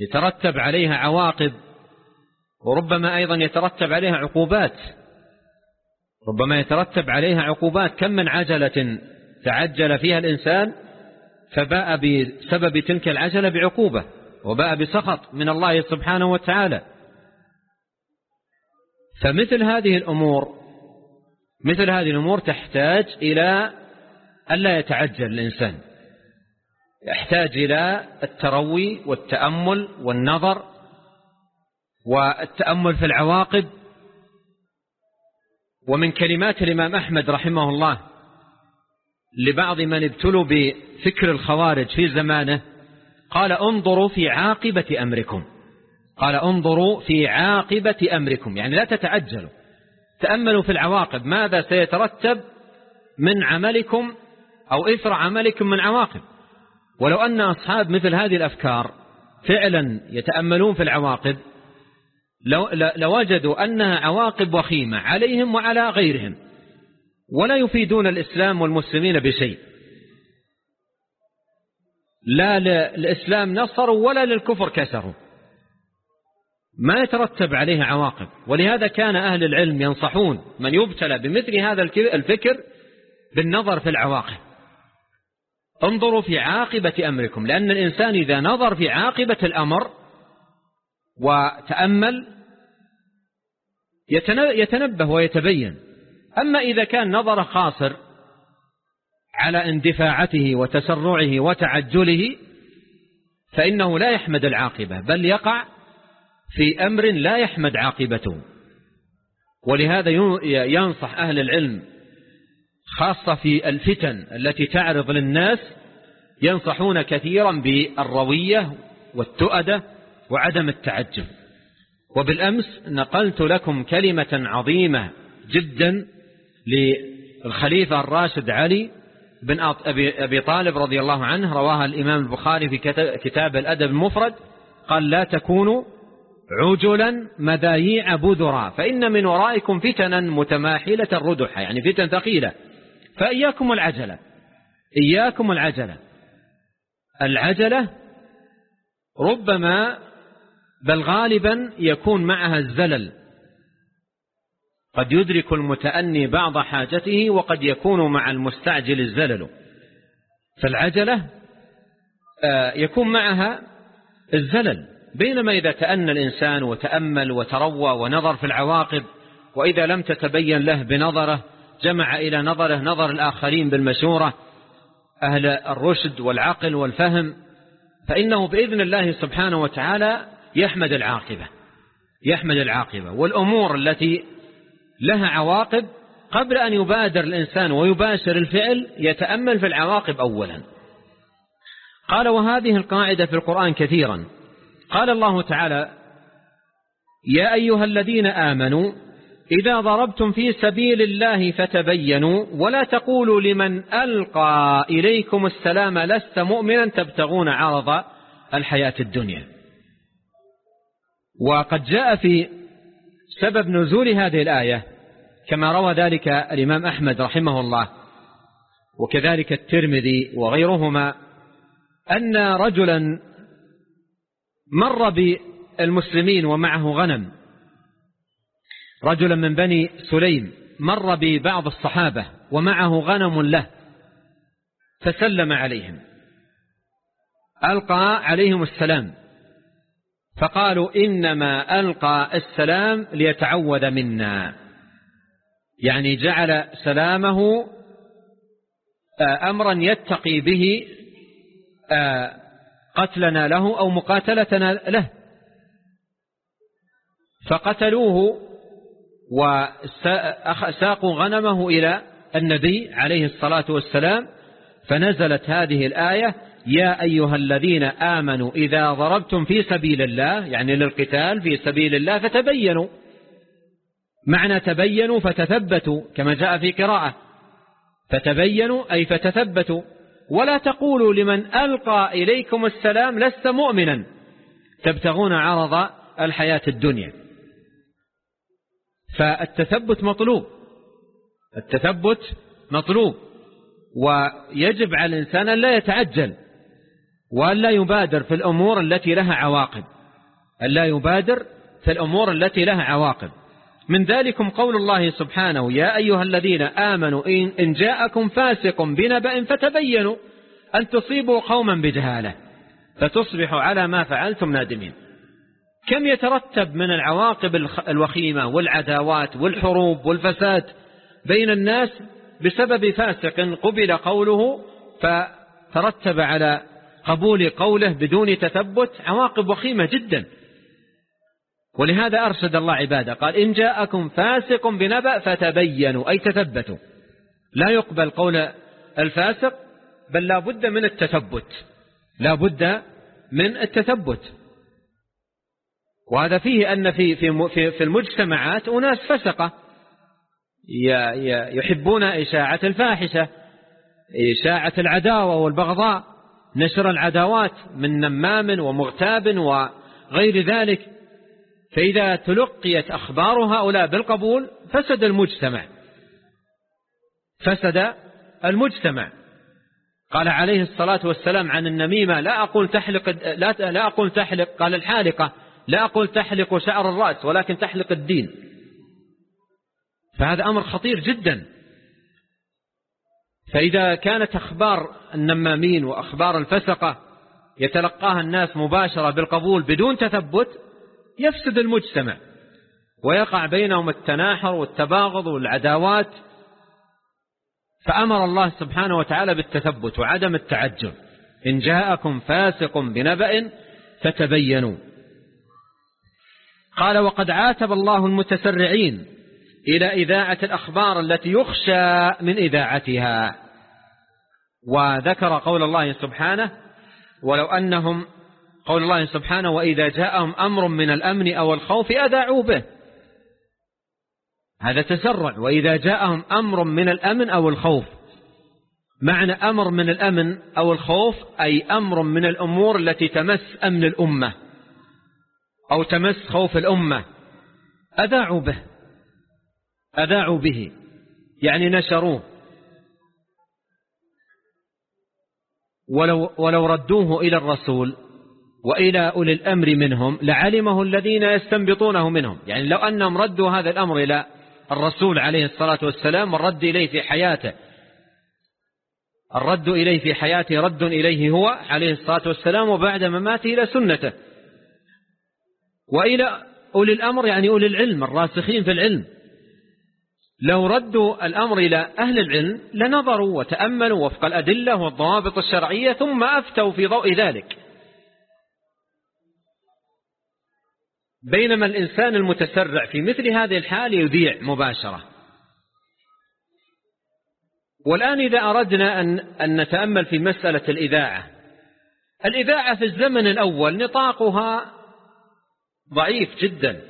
[SPEAKER 2] يترتب عليها عواقب وربما أيضا يترتب عليها عقوبات. ربما يترتب عليها عقوبات. كم من عجلة تعجل فيها الإنسان فباء بسبب تلك العجلة بعقوبة وباء بسخط من الله سبحانه وتعالى. فمثل هذه الأمور مثل هذه الأمور تحتاج إلى ألا يتعجل الإنسان. يحتاج إلى التروي والتأمل والنظر والتأمل في العواقب. ومن كلمات الإمام أحمد رحمه الله لبعض من ابتلوا بفكر الخوارج في زمانه قال انظروا في عاقبة أمركم. قال انظروا في عاقبة أمركم. يعني لا تتعجلوا. تأملوا في العواقب. ماذا سيترتب من عملكم أو إثر عملكم من عواقب. ولو أن أصحاب مثل هذه الأفكار فعلا يتأملون في العواقب لوجدوا أنها عواقب وخيمة عليهم وعلى غيرهم ولا يفيدون الإسلام والمسلمين بشيء. لا للإسلام نصروا ولا للكفر كسروا ما يترتب عليه عواقب. ولهذا كان أهل العلم ينصحون من يبتلى بمثل هذا الفكر بالنظر في العواقب. انظروا في عاقبة أمركم لأن الإنسان إذا نظر في عاقبة الأمر وتأمل يتنبه ويتبين. أما إذا كان نظر خاصر على اندفاعته وتسرعه وتعجله فإنه لا يحمد العاقبة بل يقع في أمر لا يحمد عاقبته. ولهذا ينصح أهل العلم خاصة في الفتن التي تعرض للناس ينصحون كثيرا بالروية والتؤدة وعدم التعجب. وبالأمس نقلت لكم كلمة عظيمة جدا للخليفة الراشد علي بن أبي طالب رضي الله عنه رواها الإمام البخاري في كتاب الأدب المفرد قال لا تكونوا عجلا مذاييع بذرا فإن من ورائكم فتنا متماحلة الردح. يعني فتن ثقيلة. فإياكم العجلة. إياكم العجلة. العجلة ربما بل غالبا يكون معها الزلل. قد يدرك المتأني بعض حاجته وقد يكون مع المستعجل الزلل. فالعجلة آه، يكون معها الزلل. بينما إذا تأنى الإنسان وتأمل وتروى ونظر في العواقب وإذا لم تتبين له بنظره جمع إلى نظره نظر الآخرين بالمشورة أهل الرشد والعقل والفهم فإنه بإذن الله سبحانه وتعالى يحمد العاقبة يحمد العاقبة. والأمور التي لها عواقب قبل أن يبادر الإنسان ويباشر الفعل يتأمل في العواقب أولا. قال وهذه القاعدة في القرآن كثيرا. قال الله تعالى يا أيها الذين آمنوا إذا ضربتم في سبيل الله فتبينوا ولا تقولوا لمن ألقى إليكم السلام لست مؤمنا تبتغون عرض الحياة الدنيا. وقد جاء في سبب نزول هذه الآية كما روى ذلك الإمام أحمد رحمه الله وكذلك الترمذي وغيرهما أن رجلا مر بالمسلمين ومعه غنم. رجلا من بني سليم مر ببعض الصحابة ومعه غنم له فسلم عليهم. ألقى عليهم السلام فقالوا إنما ألقى السلام ليتعوذ منا. يعني جعل سلامه آه، أمرا يتقي به آه، قتلنا له أو مقاتلتنا له. فقتلوه وساقوا غنمه إلى النبي عليه الصلاة والسلام فنزلت هذه الآية يا أيها الذين آمنوا إذا ضربتم في سبيل الله يعني للقتال في سبيل الله فتبينوا. معنى تبينوا فتثبتوا كما جاء في قراءة. فتبينوا أي فتثبتوا. ولا تقولوا لمن ألقى إليكم السلام لست مؤمنا. تبتغون عرض الحياة الدنيا. فالتثبت مطلوب. التثبت مطلوب. ويجب على الإنسان أن لا يتعجل وأن لا يبادر في الأمور التي لها عواقب. أن لا يبادر في الأمور التي لها عواقب. من ذلكم قول الله سبحانه يا أيها الذين آمنوا إن جاءكم فاسق بنبأ فتبينوا أن تصيبوا قوما بجهالة فتصبحوا على ما فعلتم نادمين. كم يترتب من العواقب الوخيمة والعداوات والحروب والفساد بين الناس بسبب فاسق قبل قوله فترتب على قبول قوله بدون تثبت عواقب وخيمة جدا. ولهذا أرشد الله عباده قال إن جاءكم فاسق بنبأ فتبينوا أي تثبتوا. لا يقبل قول الفاسق بل لا بد من التثبت. لا بد من التثبت. وهذا فيه أن في, في, في المجتمعات أناس فسقة. يحبون إشاعة الفاحشة إشاعة العداوة والبغضاء نشر العداوات من نمام ومغتاب وغير ذلك. فإذا تلقيت أخبار هؤلاء بالقبول فسد المجتمع. فسد المجتمع. قال عليه الصلاة والسلام عن النميمة لا أقول تحلق لا, أقول تحلق. قال الحالقة لا أقول تحلق شعر الرأس ولكن تحلق الدين. فهذا أمر خطير جدا. فإذا كانت أخبار النمامين وأخبار الفسقة يتلقاها الناس مباشرة بالقبول بدون تثبت يفسد المجتمع ويقع بينهم التناحر والتباغض والعداوات. فأمر الله سبحانه وتعالى بالتثبت وعدم التعجل. إن جاءكم فاسق بنبأ فتبينوا. قال وقد عاتب الله المتسرعين إلى إذاعة الأخبار التي يخشى من إذاعتها. وذكر قول الله سبحانه ولو أنهم قول الله سبحانه وإذا جاءهم أمر من الأمن أو الخوف أذاعوا به. هذا تسرع وإذا جاءهم أمر من الأمن أو الخوف. معنى أمر من الأمن أو الخوف أي أمر من الأمور التي تمس أمن الأمة. أو تمس خوف الأمة. أذاعوا به. أذاعوا به. يعني نشروه. ولو, ولو ردوه إلى الرسول وإلى أولي الأمر منهم لعلمه الذين يستنبطونه منهم. يعني لو أنهم ردوا هذا الأمر إلى الرسول عليه الصلاة والسلام والرد إليه في حياته. الرد إليه في حياته رد إليه هو عليه الصلاة والسلام وبعد مماته إلى سنته. وإلى أولي الأمر يعني أولي العلم الراسخين في العلم. لو ردوا الأمر إلى أهل العلم لنظروا وتأملوا وفق الأدلة والضوابط الشرعية ثم أفتوا في ضوء ذلك. بينما الإنسان المتسرع في مثل هذه الحال يذيع مباشرة. والآن إذا أردنا أن, أن نتأمل في مسألة الإذاعة. الإذاعة في الزمن الأول نطاقها ضعيف جدا.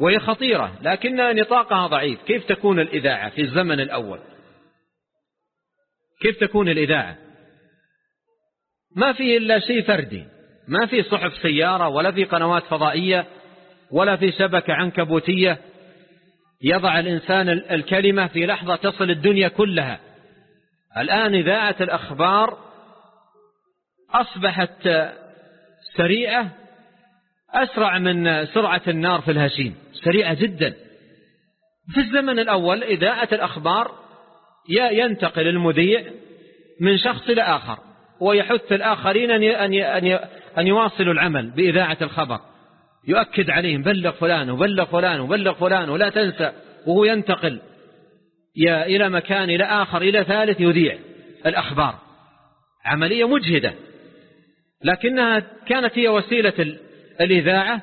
[SPEAKER 2] وهي خطيرة لكن نطاقها ضعيف. كيف تكون الإذاعة في الزمن الأول؟ كيف تكون الإذاعة؟ ما فيه إلا شيء فردي. ما في صحف سيارة ولا في قنوات فضائية ولا في شبكة عنكبوتية يضع الإنسان الكلمة في لحظة تصل الدنيا كلها. الآن إذاعة الأخبار أصبحت سريعة أسرع من سرعة النار في الهشيم. سريعة جدا. في الزمن الأول إذاعة الأخبار ينتقل المذيع من شخص إلى آخر ويحث الآخرين أن يواصلوا العمل بإذاعة الخبر. يؤكد عليهم بلغ فلان وبلغ فلان وبلغ فلان ولا تنسى. وهو ينتقل إلى مكان إلى آخر إلى ثالث يذيع الأخبار. عملية مجهدة لكنها كانت هي وسيلة الإذاعة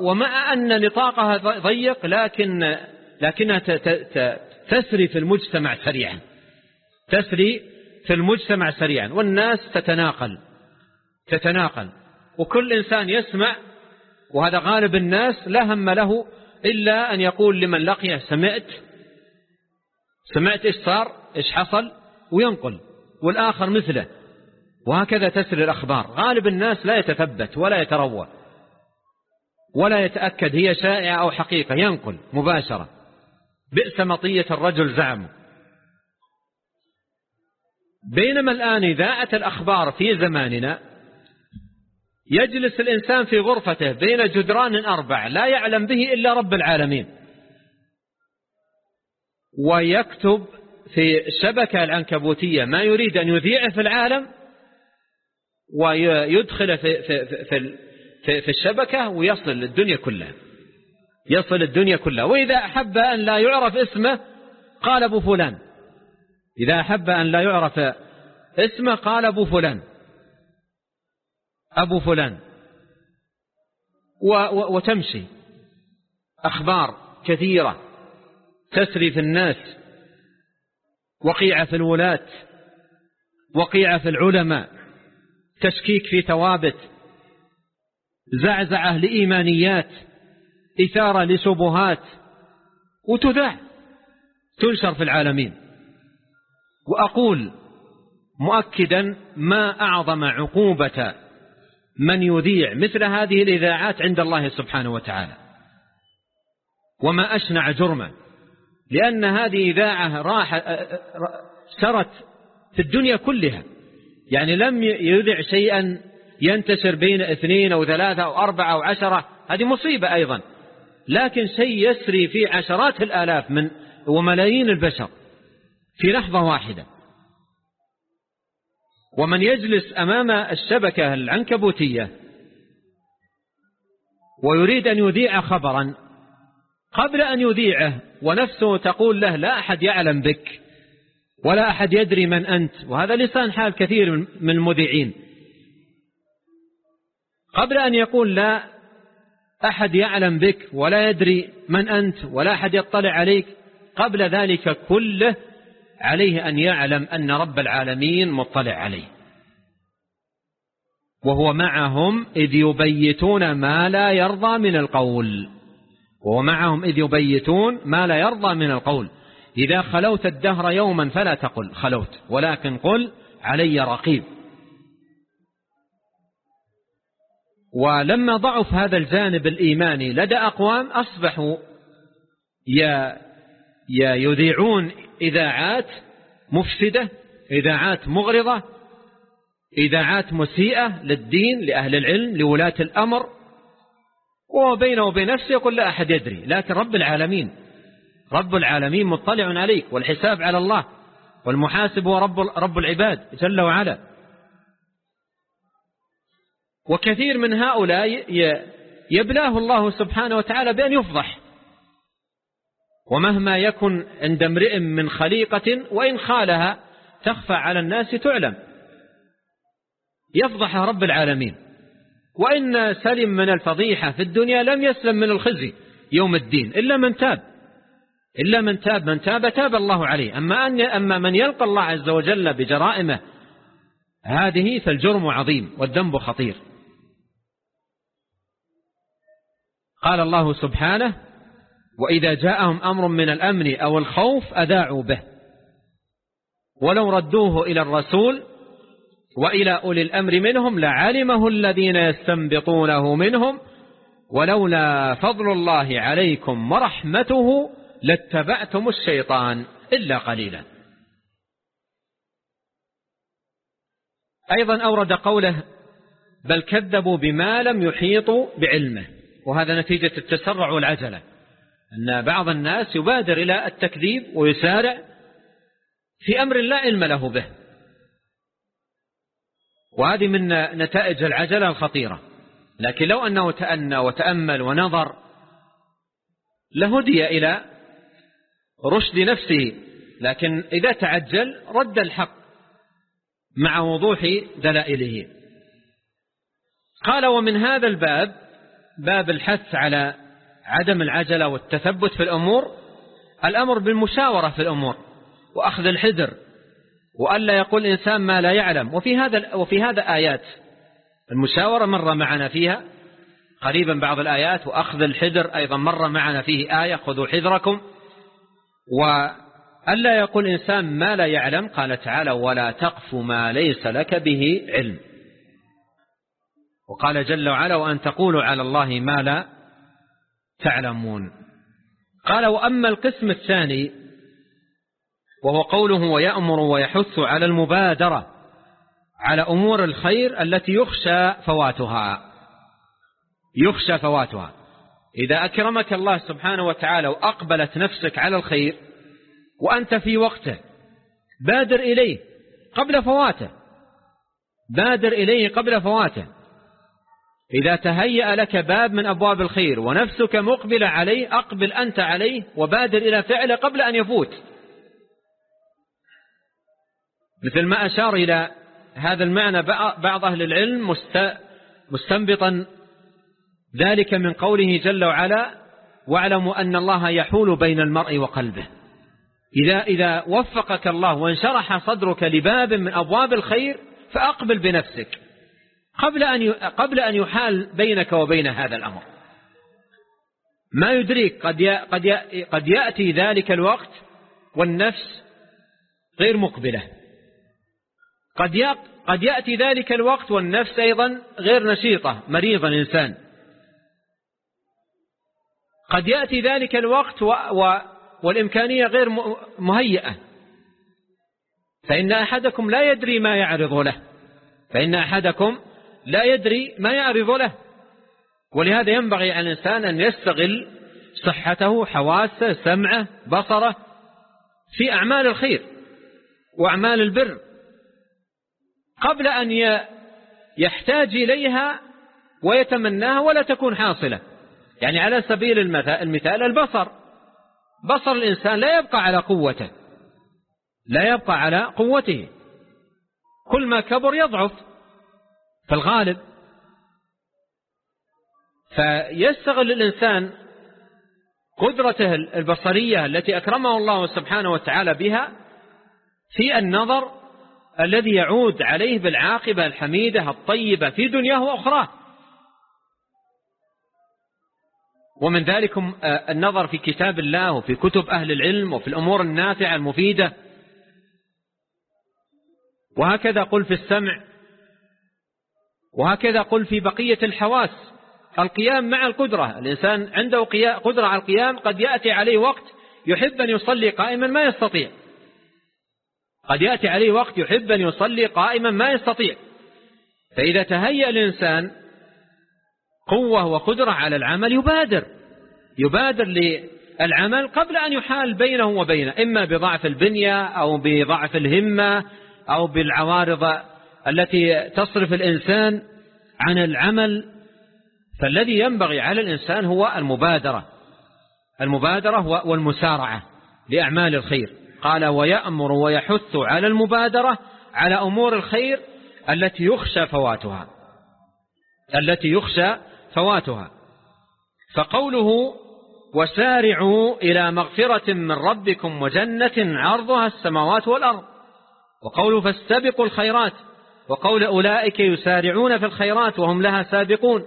[SPEAKER 2] ومع أن نطاقها ضيق لكن لكنها تسري في المجتمع سريعا. تسري في المجتمع سريعا. والناس تتناقل تتناقل. وكل إنسان يسمع وهذا غالب الناس لا هم له إلا أن يقول لمن لقيه سمعت سمعت إيش صار إيش حصل وينقل. والآخر مثله. وهكذا تسري الأخبار. غالب الناس لا يتثبت ولا يتروى ولا يتأكد هي شائعة أو حقيقة. ينقل مباشرة. بئس مطية الرجل زعمه. بينما الآن إذاعة الأخبار في زماننا يجلس الإنسان في غرفته بين جدران أربع لا يعلم به إلا رب العالمين. ويكتب في الشبكة العنكبوتية ما يريد أن يذيعه في العالم ويدخل في, في, في, في, في الشبكة ويصل الدنيا كلها. يصل الدنيا كلها. وإذا أحب أن لا يعرف اسمه قال أبو فلان. إذا أحب أن لا يعرف اسمه قال أبو فلان. أبو فلان. وتمشي. أخبار كثيرة. تسري في الناس. وقيعة في الولاة. وقيعة في العلماء. تشكيك في ثوابت زعزعة لإيمانيات إثارة لشبهات وتذاع تنشر في العالمين. وأقول مؤكدا ما أعظم عقوبة من يذيع مثل هذه الإذاعات عند الله سبحانه وتعالى. وما أشنع جرمه لأن هذه إذاعة راح سرت في الدنيا كلها. يعني لم يذع شيئا ينتشر بين اثنين أو ثلاثة أو أربعة أو عشرة هذه مصيبة أيضا. لكن شيء يسري في عشرات الآلاف من وملايين البشر في لحظة واحدة. ومن يجلس أمام الشبكة العنكبوتية ويريد أن يذيع خبرا قبل أن يذيعه ونفسه تقول له لا أحد يعلم بك ولا أحد يدري من أنت. وهذا لسان حال كثير من المذيعين. قبل أن يقول لا أحد يعلم بك ولا يدري من أنت ولا أحد يطلع عليك. قبل ذلك كله عليه أن يعلم أن رب العالمين مطلع عليه. وهو معهم إذ يبيتون ما لا يرضى من القول. وهو معهم إذ يبيتون ما لا يرضى من القول. إذا خلوت الدهر يوما فلا تقل خلوت ولكن قل علي رقيب. ولما ضعف هذا الجانب الإيماني لدى أقوام أصبحوا يذيعون إذاعات مفسدة إذاعات مغرضة إذاعات مسيئة للدين لأهل العلم لولاة الأمر. وبينه وبين نفسه يقول لا أحد يدري لكن رب العالمين رب العالمين مطلع عليك والحساب على الله والمحاسب هو رب, رب العباد جل وعلا. وكثير من هؤلاء يبلاه الله سبحانه وتعالى بأن يفضح. ومهما يكن عند امرئ من خليقة وإن خالها تخفى على الناس تعلم. يفضح رب العالمين. وإن سلم من الفضيحة في الدنيا لم يسلم من الخزي يوم الدين إلا من تاب. إلا من تاب من تاب تاب الله عليه. أما, أن أما من يلقى الله عز وجل بجرائمه هذه فالجرم عظيم والذنب خطير. قال الله سبحانه وإذا جاءهم أمر من الأمن أو الخوف أذاعوا به. ولو ردوه إلى الرسول وإلى أولي الأمر منهم لعلمه الذين يستنبطونه منهم ولولا فضل الله عليكم ورحمته لاتبعتم الشيطان إلا قليلا. أيضا أورد قوله بل كذبوا بما لم يحيطوا بعلمه وهذا نتيجة التسرع والعجلة أن بعض الناس يبادر إلى التكذيب ويسارع في أمر لا علم له به. وهذه من نتائج العجلة الخطيرة. لكن لو أنه تأنى وتأمل ونظر لهدي إلى رشد نفسه لكن إذا تعجل رد الحق مع وضوح دلائله. قال ومن هذا الباب باب الحث على عدم العجلة والتثبت في الأمور الأمر بالمشاورة في الأمور وأخذ الحذر وألا يقول إنسان ما لا يعلم. وفي هذا وفي هذا آيات المشاورة مر معنا فيها قريبا بعض الآيات وأخذ الحذر أيضا مر معنا فيه آية خذوا حذركم وألا يقول إنسان ما لا يعلم؟ قال تعالى ولا تقف ما ليس لك به علم. وقال جل وعلا وأن تقولوا على الله ما لا تعلمون. قال وأما القسم الثاني وهو قوله ويأمر ويحث على المبادرة على أمور الخير التي يخشى فواتها. يخشى فواتها. إذا أكرمك الله سبحانه وتعالى وأقبلت نفسك على الخير وأنت في وقته بادر إليه قبل فواته. بادر إليه قبل فواته. إذا تهيأ لك باب من أبواب الخير ونفسك مقبلة عليه أقبل أنت عليه وبادر إلى فعله قبل أن يفوت. مثل ما أشار إلى هذا المعنى بعض أهل العلم مستنبطا ذلك من قوله جل وعلا واعلموا أن الله يحول بين المرء وقلبه. إذا, إذا وفقك الله وانشرح صدرك لباب من أبواب الخير فأقبل بنفسك. قبل أن قبل أن يحال بينك وبين هذا الأمر. ما يدريك قد قد قد يأتي ذلك الوقت والنفس غير مقبلة. قد قد يأتي ذلك الوقت والنفس أيضا غير نشيطة مريضة الإنسان قد يأتي ذلك الوقت و و والإمكانية غير مهيئة. فإن أحدكم لا يدري ما يعرض له. فإن أحدكم لا يدري ما يعرض له. ولهذا ينبغي على الإنسان أن يستغل صحته حواسه سمعه بصره في أعمال الخير وأعمال البر. قبل أن يحتاج إليها ويتمناها ولا تكون حاصلة. يعني على سبيل المثال البصر. بصر الإنسان لا يبقى على قوته. لا يبقى على قوته. كل ما كبر يضعف في الغالب. فيستغل الإنسان قدرته البصرية التي أكرمه الله سبحانه وتعالى بها في النظر الذي يعود عليه بالعاقبة الحميدة الطيبة في دنياه وأخراه. ومن ذلك النظر في كتاب الله وفي كتب أهل العلم وفي الأمور النافعة المفيدة. وهكذا قل في السمع. وهكذا قل في بقية الحواس. القيام مع القدرة. الإنسان عنده قدرة على القيام قد يأتي عليه وقت يحب أن يصلي قائما ما يستطيع. قد يأتي عليه وقت يحب أن يصلي قائما ما يستطيع. فإذا تهيأ الإنسان قوة وقدرة على العمل يبادر. يبادر للعمل قبل أن يحال بينه وبينه إما بضعف البنية أو بضعف الهمة أو بالعوارض التي تصرف الإنسان عن العمل. فالذي ينبغي على الإنسان هو المبادرة. المبادرة والمسارعة لأعمال الخير. قال ويأمر ويحث على المبادرة على أمور الخير التي يخشى فواتها. التي يخشى فواتها فقوله وسارعوا إلى مغفرة من ربكم وجنة عرضها السماوات والأرض. وقوله فاستبقوا الخيرات. وقول أولئك يسارعون في الخيرات وهم لها سابقون.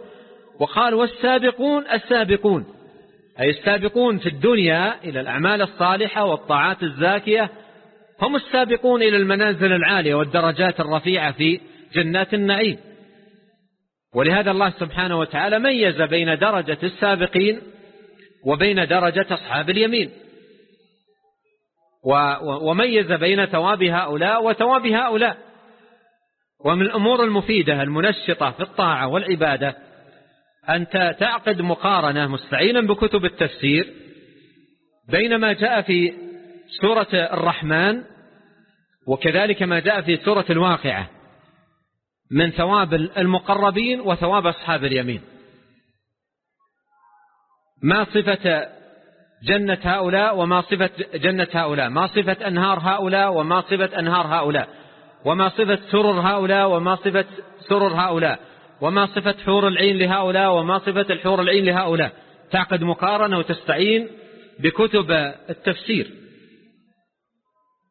[SPEAKER 2] وقال والسابقون السابقون. أي السابقون في الدنيا إلى الأعمال الصالحة والطاعات الزاكية. هم السابقون إلى المنازل العالية والدرجات الرفيعة في جنات النعيم. ولهذا الله سبحانه وتعالى ميز بين درجة السابقين وبين درجة أصحاب اليمين. وميز بين ثواب هؤلاء وثواب هؤلاء. ومن الأمور المفيدة المنشطة في الطاعة والعبادة أنت تعقد مقارنة مستعينا بكتب التفسير بين ما جاء في سورة الرحمن وكذلك ما جاء في سورة الواقعة. من ثواب المقربين وثواب أصحاب اليمين. ما صفة جنة هؤلاء وما صفة جنة هؤلاء؟ ما صفة أنهار هؤلاء وما صفة أنهار هؤلاء؟ وما صفة سرر هؤلاء وما صفة سرر هؤلاء؟ وما صفة حور العين لهؤلاء وما صفة الحور العين لهؤلاء؟ تعقد مقارنة وتستعين بكتب التفسير.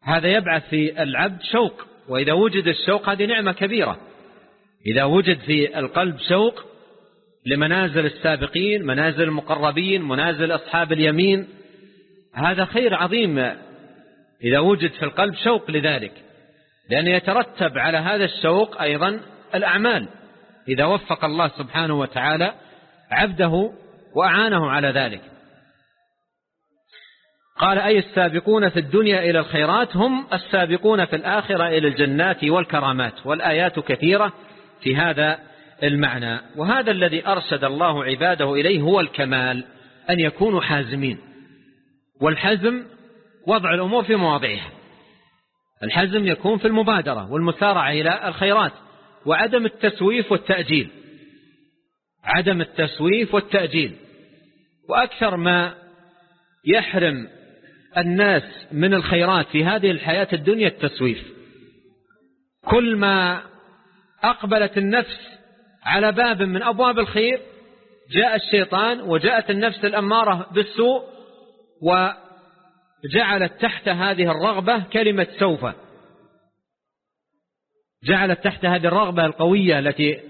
[SPEAKER 2] هذا يبعث في العبد شوق وإذا وجد الشوق هذه نعمة كبيرة. إذا وجد في القلب شوق لمنازل السابقين منازل المقربين منازل أصحاب اليمين هذا خير عظيم إذا وجد في القلب شوق لذلك. لأن يترتب على هذا الشوق أيضا الأعمال. إذا وفق الله سبحانه وتعالى عبده وأعانه على ذلك. قال أي السابقون في الدنيا إلى الخيرات؟ هم السابقون في الآخرة إلى الجنات والكرامات. والآيات كثيرة. في هذا المعنى. وهذا الذي أرشد الله عباده إليه هو الكمال أن يكونوا حازمين. والحزم وضع الأمور في مواضعها. الحزم يكون في المبادرة والمسارعة إلى الخيرات وعدم التسويف والتأجيل. عدم التسويف والتأجيل. وأكثر ما يحرم الناس من الخيرات في هذه الحياة الدنيا التسويف. كل ما أقبلت النفس على باب من أبواب الخير جاء الشيطان وجاءت النفس الأمارة بالسوء وجعلت تحت هذه الرغبة كلمة سوف. جعلت تحت هذه الرغبة القوية التي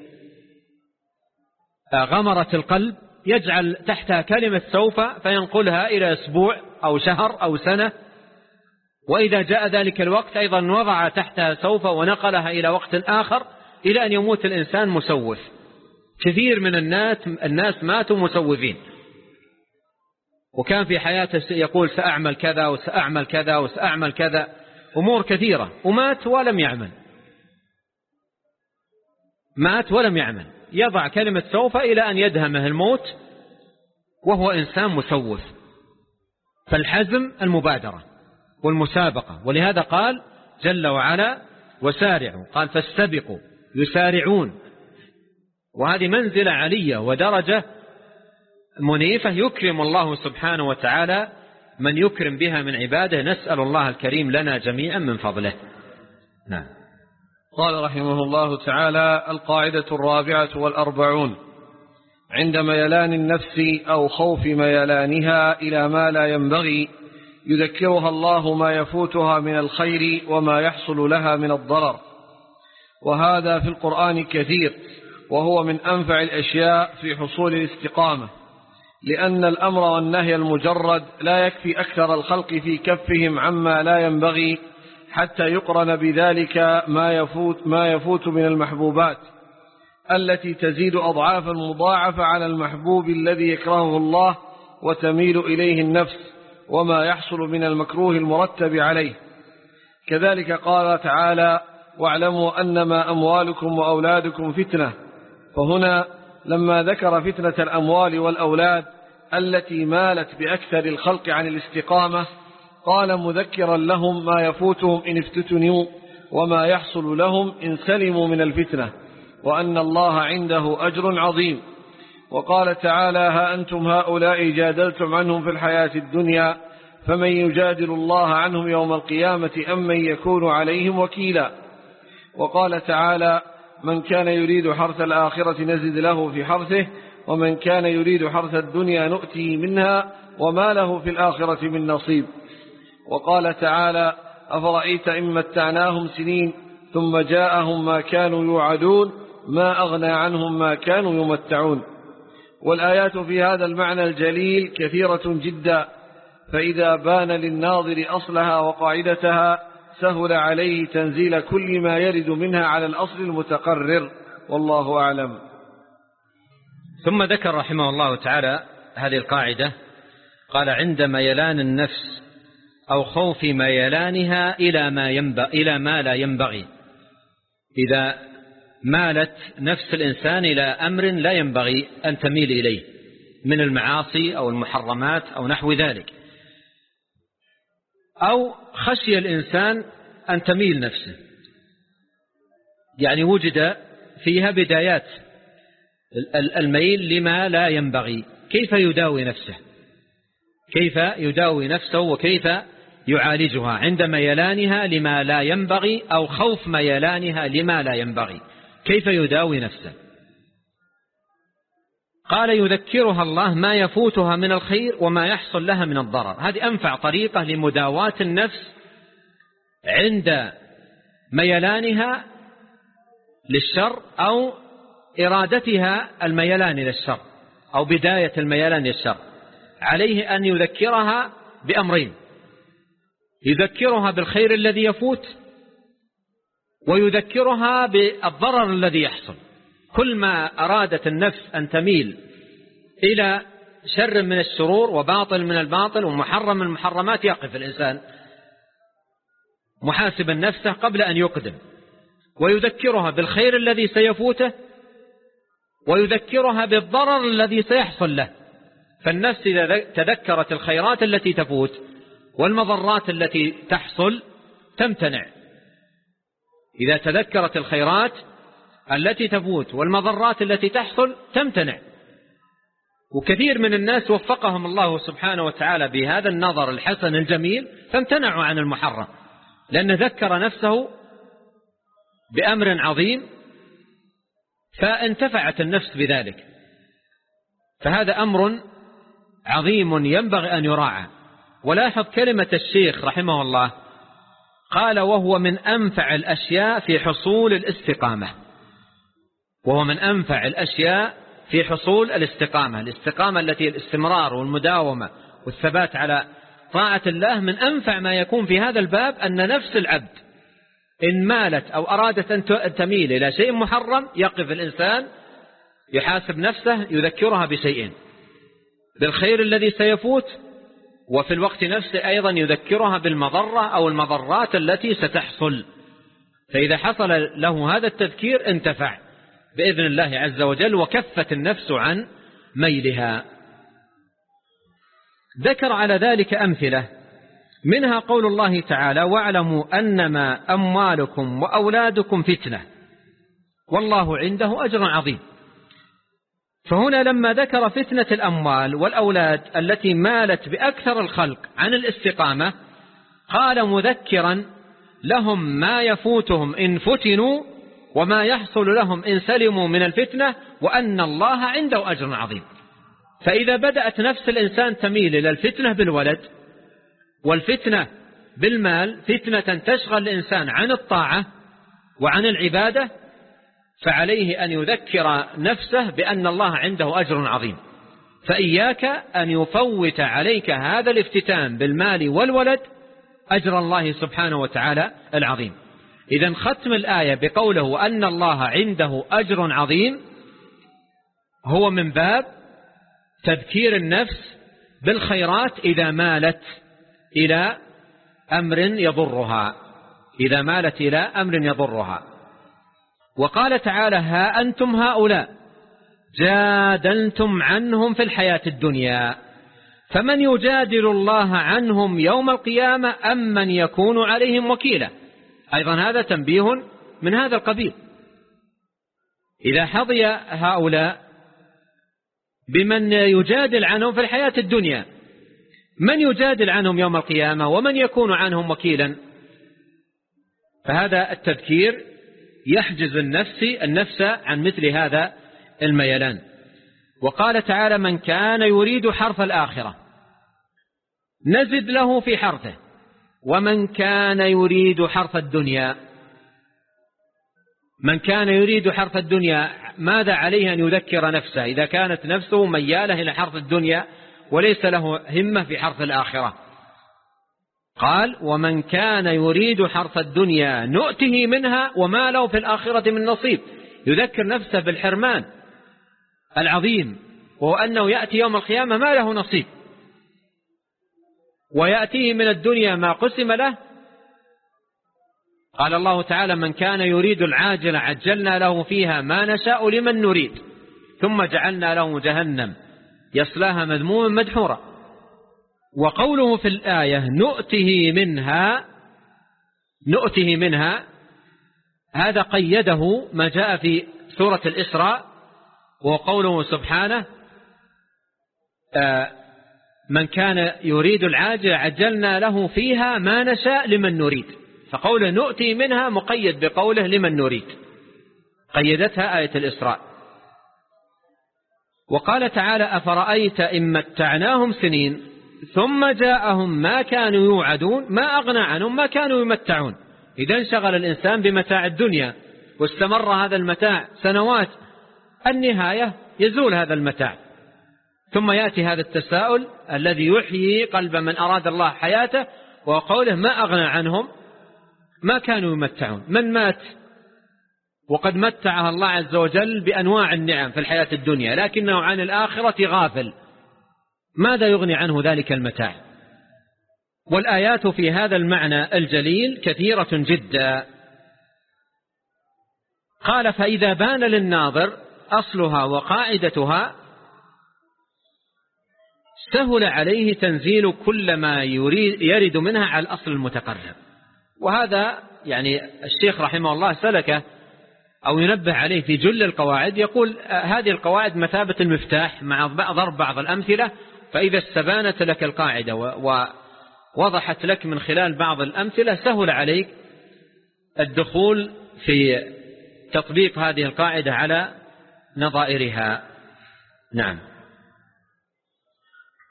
[SPEAKER 2] غمرت القلب يجعل تحتها كلمة سوف فينقلها إلى أسبوع أو شهر أو سنة. وإذا جاء ذلك الوقت أيضا وضع تحتها سوف ونقلها إلى وقت آخر. إلى أن يموت الإنسان مسوف. كثير من الناس الناس ماتوا مسوفين. وكان في حياته يقول سأعمل كذا وسأعمل كذا وسأعمل كذا. أمور كثيرة. ومات ولم يعمل. مات ولم يعمل. يضع كلمة سوف إلى أن يدهمه الموت وهو إنسان مسوف. فالحزم المبادرة والمسابقة. ولهذا قال جل وعلا وسارعوا. قال فاستبقوا. يسارعون. وهذه منزلة علية ودرجة منيفة يكرم الله سبحانه وتعالى من يكرم بها من عباده. نسأل الله الكريم لنا جميعا من فضله. نعم.
[SPEAKER 1] قال رحمه الله تعالى القاعدة الرابعة والأربعون. عند ميلان النفس أو خوف ميلانها إلى ما لا ينبغي يذكرها الله ما يفوتها من الخير وما يحصل لها من الضرر. وهذا في القرآن كثير وهو من أنفع الأشياء في حصول الاستقامة لأن الأمر والنهي المجرد لا يكفي أكثر الخلق في كفهم عما لا ينبغي حتى يقرن بذلك ما يفوت, ما يفوت من المحبوبات التي تزيد أضعافا مضاعفة على المحبوب الذي يكرهه الله وتميل إليه النفس وما يحصل من المكروه المرتب عليه. كذلك قال تعالى واعلموا أنما أموالكم وأولادكم فتنة. فهنا لما ذكر فتنة الأموال والأولاد التي مالت بأكثر الخلق عن الاستقامة قال مذكرا لهم ما يفوتهم إن افتتنوا وما يحصل لهم إن سلموا من الفتنة وأن الله عنده أجر عظيم. وقال تعالى ها أنتم هؤلاء جادلتم عنهم في الحياة الدنيا فمن يجادل الله عنهم يوم القيامة أم من يكون عليهم وكيلا؟ وقال تعالى من كان يريد حرث الآخرة نزد له في حرثه ومن كان يريد حرث الدنيا نؤتي منها وما له في الآخرة من نصيب. وقال تعالى أفرأيت إن متعناهم سنين ثم جاءهم ما كانوا يوعدون ما أغنى عنهم ما كانوا يمتعون. والآيات في هذا المعنى الجليل كثيرة جدا فإذا بان للناظر أصلها وقاعدتها سهل عليه تنزيل كل ما يرد منها على الأصل المتقرر والله أعلم.
[SPEAKER 2] ثم ذكر رحمه الله تعالى هذه القاعدة قال عند ميلان النفس أو خوف ميلانها إلى ما, ينبغ إلى ما لا ينبغي. إذا مالت نفس الإنسان إلى أمر لا ينبغي أن تميل إليه من المعاصي أو المحرمات أو نحو ذلك. أو خشي الإنسان أن تميل نفسه. يعني وجد فيها بدايات الميل لما لا ينبغي. كيف يداوي نفسه؟ كيف يداوي نفسه وكيف يعالجها؟ عند ميلانها لما لا ينبغي أو خوف ميلانها لما لا ينبغي. كيف يداوي نفسه؟ قال يذكرها الله ما يفوتها من الخير وما يحصل لها من الضرر. هذه أنفع طريقة لمداواة النفس عند ميلانها للشر أو إرادتها الميلان إلى الشر أو بداية الميلان للشر. عليه أن يذكرها بأمرين. يذكرها بالخير الذي يفوت ويذكرها بالضرر الذي يحصل. كل ما أرادت النفس أن تميل إلى شر من الشرور وباطل من الباطل ومحرم من المحرمات يقف الإنسان محاسبا نفسه قبل أن يقدم ويذكرها بالخير الذي سيفوته ويذكرها بالضرر الذي سيحصل له. فالنفس إذا تذكرت الخيرات التي تفوت والمضرات التي تحصل تمتنع. إذا تذكرت الخيرات التي تفوت والمضرات التي تحصل تمتنع. وكثير من الناس وفقهم الله سبحانه وتعالى بهذا النظر الحسن الجميل فامتنعوا عن المحرم. لأن ذكر نفسه بأمر عظيم فانتفعت النفس بذلك. فهذا أمر عظيم ينبغي أن يراعى. ولاحظ كلمة الشيخ رحمه الله قال وهو من أنفع الأشياء في حصول الاستقامة. وهو من أنفع الأشياء في حصول الاستقامة الاستقامة التي الاستمرار والمداومة والثبات على طاعة الله من أنفع ما يكون في هذا الباب أن نفس العبد إن مالت أو أرادت أن تميل إلى شيء محرم يقف الإنسان يحاسب نفسه يذكرها بشيئين بالخير الذي سيفوت وفي الوقت نفسه أيضا يذكرها بالمضرة أو المضرات التي ستحصل. فإذا حصل له هذا التذكير انتفع. بإذن الله عز وجل وكفت النفس عن ميلها. ذكر على ذلك أمثلة. منها قول الله تعالى واعلموا أنما أموالكم وأولادكم فتنة والله عنده أجر عظيم. فهنا لما ذكر فتنة الأموال والأولاد التي مالت بأكثر الخلق عن الاستقامة قال مذكرا لهم ما يفوتهم إن فتنوا وما يحصل لهم إن سلموا من الفتنة وأن الله عنده أجر عظيم. فإذا بدأت نفس الإنسان تميل إلى الفتنة بالولد والفتنة بالمال فتنة تشغل الإنسان عن الطاعة وعن العبادة فعليه أن يذكر نفسه بأن الله عنده أجر عظيم. فإياك أن يفوت عليك هذا الافتتان بالمال والولد أجر الله سبحانه وتعالى العظيم. إذا ختم الآية بقوله أن الله عنده أجر عظيم هو من باب تذكير النفس بالخيرات إذا مالت إلى أمر يضرها. إذا مالت إلى أمر يضرها. وقال تعالى ها أنتم هؤلاء جادلتم عنهم في الحياة الدنيا. فمن يجادل الله عنهم يوم القيامة أم من يكون عليهم وكيلا؟ أيضا هذا تنبيه من هذا القبيل. إذا حظي هؤلاء بمن يجادل عنهم في الحياة الدنيا من يجادل عنهم يوم القيامة ومن يكون عنهم وكيلا فهذا التذكير يحجز النفس النفس عن مثل هذا الميلان. وقال تعالى من كان يريد حرث الآخرة نزد له في حرثه. ومن كان يريد حرث الدنيا من كان يريد حرث الدنيا ماذا عليه أن يذكر نفسه؟ إذا كانت نفسه ميالة إلى حرث الدنيا وليس له همة في حرث الآخرة. قال ومن كان يريد حرث الدنيا نؤته منها وما له في الآخرة من نصيب. يذكر نفسه بالحرمان العظيم وهو أنه يأتي يوم القيامة ما له نصيب. ويأتيه من الدنيا ما قسم له. قال الله تعالى من كان يريد العاجل عجلنا له فيها ما نشاء لمن نريد ثم جعلنا له جهنم يصلاها مذموما مدحورا. وقوله في الآية نؤته منها نؤته منها هذا قيده ما جاء في سورة الإسراء وقوله سبحانه آه، من كان يريد العاجل عجلنا له فيها ما نشاء لمن نريد. فقوله نؤتي منها مقيد بقوله لمن نريد. قيدتها آية الإسراء. وقال تعالى أفرأيت إن متعناهم سنين ثم جاءهم ما كانوا يوعدون ما أغنى عنهم ما كانوا يمتعون. إذا انشغل الإنسان بمتاع الدنيا واستمر هذا المتاع سنوات النهاية يزول هذا المتاع. ثم يأتي هذا التساؤل الذي يحيي قلب من أراد الله حياته وقوله ما أغنى عنهم؟ ما كانوا يمتعون. من مات؟ وقد متعها الله عز وجل بأنواع النعم في الحياة الدنيا لكنه عن الآخرة غافل. ماذا يغني عنه ذلك المتاع؟ والآيات في هذا المعنى الجليل كثيرة جدا. قال فإذا بان للناظر أصلها وقاعدتها سهل عليه تنزيل كل ما يريد يرد منها على الأصل المتقرب. وهذا يعني الشيخ رحمه الله سلكه أو ينبه عليه في جل القواعد يقول هذه القواعد مثابة المفتاح مع ضرب بعض الأمثلة فإذا استبانت لك القاعدة ووضحت لك من خلال بعض الأمثلة سهل عليك الدخول في تطبيق هذه القاعدة على نظائرها. نعم.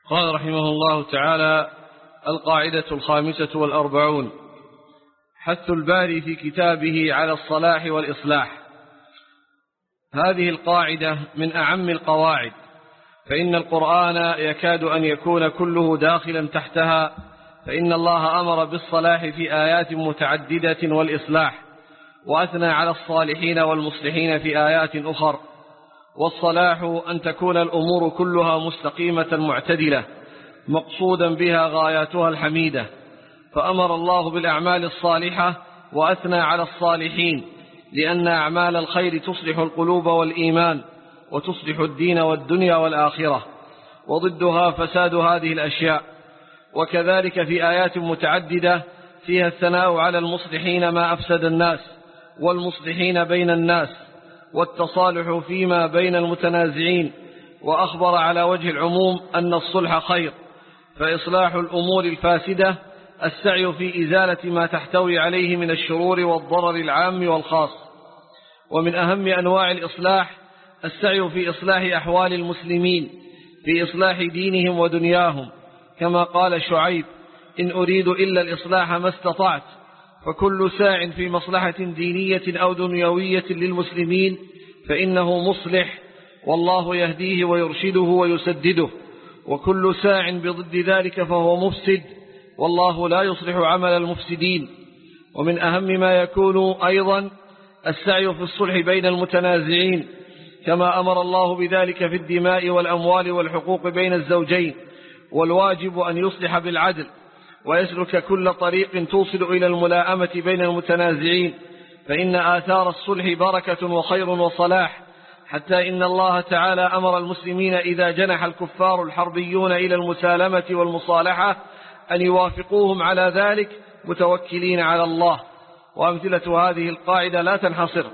[SPEAKER 1] قال رحمه الله تعالى القاعدة الخامسة والأربعون. حث الباري في كتابه على الصلاح والإصلاح. هذه القاعدة من أعم القواعد فإن القرآن يكاد أن يكون كله داخلا تحتها فإن الله أمر بالصلاح في آيات متعددة والإصلاح وأثنى على الصالحين والمصلحين في آيات أخر. والصلاح أن تكون الأمور كلها مستقيمة معتدلة مقصودا بها غاياتها الحميدة. فأمر الله بالأعمال الصالحة وأثنى على الصالحين لأن أعمال الخير تصلح القلوب والإيمان وتصلح الدين والدنيا والآخرة. وضدها فساد هذه الأشياء. وكذلك في آيات متعددة فيها الثناء على المصلحين ما أفسد الناس والمصلحين بين الناس. والتصالح فيما بين المتنازعين وأخبر على وجه العموم أن الصلح خير فإصلاح الأمور الفاسدة السعي في إزالة ما تحتوي عليه من الشرور والضرر العام والخاص. ومن أهم أنواع الإصلاح السعي في إصلاح أحوال المسلمين في إصلاح دينهم ودنياهم. كما قال شعيب إن أريد إلا الإصلاح ما استطعت فكل ساع في مصلحة دينية أو دنيوية للمسلمين فإنه مصلح والله يهديه ويرشده ويسدده. وكل ساع بضد ذلك فهو مفسد والله لا يصلح عمل المفسدين. ومن أهم ما يكون أيضا السعي في الصلح بين المتنازعين كما أمر الله بذلك في الدماء والأموال والحقوق بين الزوجين والواجب أن يصلح بالعدل. ويسلك كل طريق توصل إلى الملاءمة بين المتنازعين. فإن آثار الصلح بركة وخير وصلاح حتى إن الله تعالى أمر المسلمين إذا جنح الكفار الحربيون إلى المسالمة والمصالحة أن يوافقوهم على ذلك متوكلين على الله. وأمثلة هذه القاعدة لا تنحصر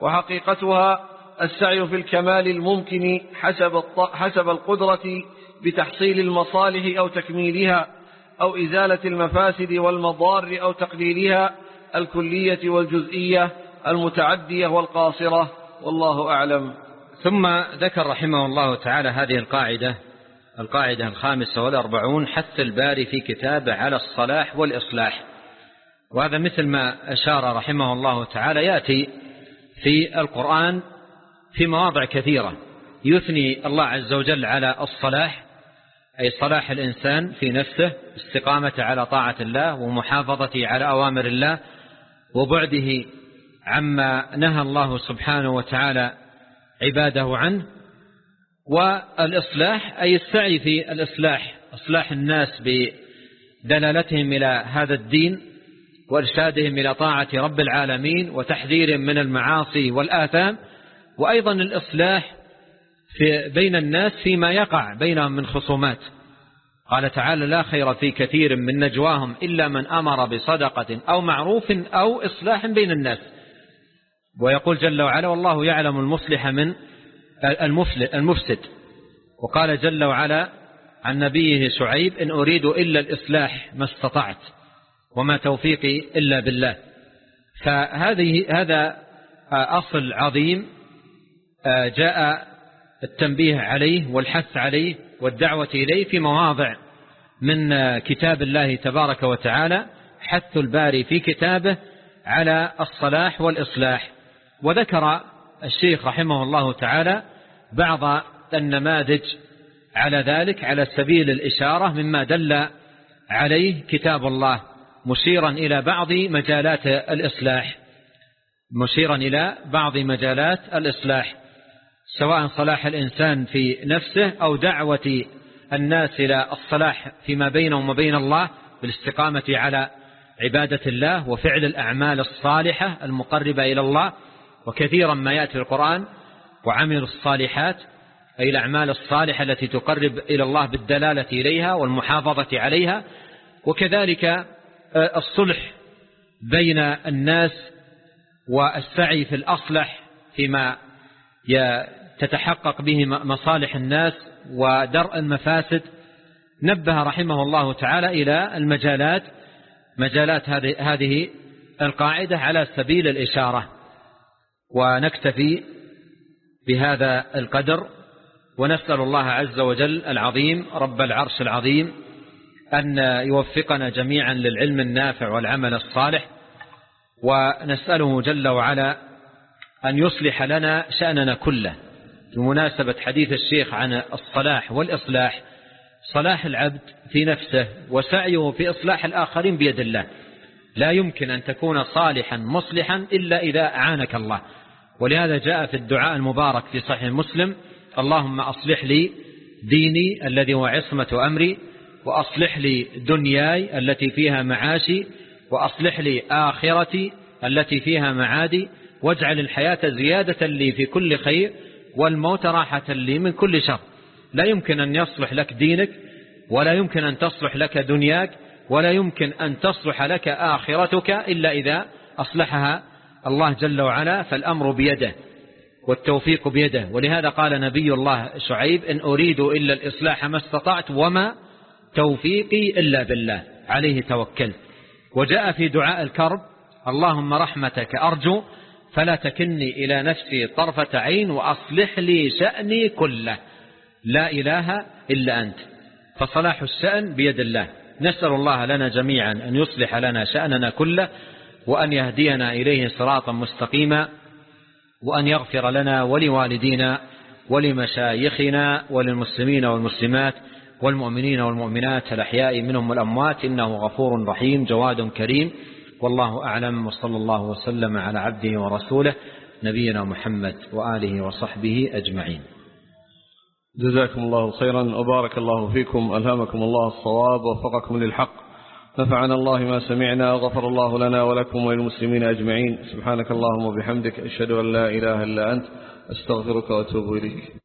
[SPEAKER 1] وحقيقتها السعي في الكمال الممكن حسب, حسب القدرة بتحصيل المصالح أو تكميلها. أو إزالة المفاسد والمضار أو تقليلها الكلية والجزئية المتعدية والقاصرة والله أعلم.
[SPEAKER 2] ثم ذكر رحمه الله تعالى هذه القاعدة القاعدة الخامسة والأربعون حث الباري في كتابه على الصلاح والإصلاح. وهذا مثل ما أشار رحمه الله تعالى يأتي في القرآن في مواضع كثيرة. يثني الله عز وجل على الصلاح أي صلاح الإنسان في نفسه استقامة على طاعة الله ومحافظته على أوامر الله وبعده عما نهى الله سبحانه وتعالى عباده عنه. والإصلاح أي السعي في الإصلاح إصلاح الناس بدلالتهم إلى هذا الدين وإرشادهم إلى طاعة رب العالمين وتحذيرهم من المعاصي والآثام. وأيضا الإصلاح في بين الناس فيما يقع بينهم من خصومات. قال تعالى لا خير في كثير من نجواهم إلا من أمر بصدقة أو معروف أو إصلاح بين الناس. ويقول جل وعلا والله يعلم المصلح من المفسد. وقال جل وعلا عن نبيه شعيب إن أريد إلا الإصلاح ما استطعت وما توفيقي إلا بالله. فهذه هذا أصل عظيم جاء التنبيه عليه والحث عليه والدعوة إليه في مواضع من كتاب الله تبارك وتعالى حث الباري في كتابه على الصلاح والإصلاح. وذكر الشيخ رحمه الله تعالى بعض النماذج على ذلك على سبيل الإشارة مما دل عليه كتاب الله مشيرا إلى بعض مجالات الإصلاح. مشيرا إلى بعض مجالات الإصلاح. سواء صلاح الإنسان في نفسه أو دعوة الناس إلى الصلاح فيما بينهم وبين الله بالاستقامة على عبادة الله وفعل الأعمال الصالحة المقربة إلى الله وكثيرا ما يأتي القرآن وعمل الصالحات أي الأعمال الصالحة التي تقرب إلى الله بالدلالة إليها والمحافظة عليها وكذلك آه، الصلح بين الناس والسعي في الأصلح فيما تتحقق به مصالح الناس ودرء المفاسد نبه رحمه الله تعالى إلى المجالات مجالات هذه القاعدة على سبيل الإشارة. ونكتفي بهذا القدر ونسأل الله عز وجل العظيم رب العرش العظيم أن يوفقنا جميعا للعلم النافع والعمل الصالح ونسأله جل وعلا أن يصلح لنا شأننا كله. بمناسبة حديث الشيخ عن الصلاح والإصلاح صلاح العبد في نفسه وسعيه في إصلاح الآخرين بيد الله. لا يمكن أن تكون صالحا مصلحا إلا إذا أعانك الله. ولهذا جاء في الدعاء المبارك في صحيح مسلم اللهم أصلح لي ديني الذي هو عصمة أمري وأصلح لي دنياي التي فيها معاشي وأصلح لي آخرتي التي فيها معادي واجعل الحياة زيادة لي في كل خير والموت راحة لي من كل شر. لا يمكن أن يصلح لك دينك ولا يمكن أن تصلح لك دنياك ولا يمكن أن تصلح لك آخرتك إلا إذا أصلحها الله جل وعلا فالأمر بيده والتوفيق بيده. ولهذا قال نبي الله شعيب إن أريد إلا الإصلاح ما استطعت وما توفيقي إلا بالله. عليه توكلت. وجاء في دعاء الكرب اللهم رحمتك أرجو فلا تكني إلى نفسي طرفة عين وأصلح لي شأني كله. لا إله إلا أنت. فصلاح الشأن بيد الله. نسأل الله لنا جميعا أن يصلح لنا شأننا كله وأن يهدينا إليه صراطا مستقيما وأن يغفر لنا ولوالدينا ولمشايخنا وللمسلمين والمسلمات والمؤمنين والمؤمنات الأحياء منهم والأموات. إنه غفور رحيم جواد كريم. والله أعلم وصلى الله وسلم على عبده ورسوله نبينا محمد وآله وصحبه أجمعين.
[SPEAKER 1] جزاكم الله خيرا وبارك الله فيكم ألهمكم الله الصواب ووفقكم للحق. نفعنا الله ما سمعنا وغفر الله لنا ولكم وللمسلمين أجمعين. سبحانك اللهم وبحمدك أشهد أن لا إله إلا أنت أستغفرك وأتوب إليك.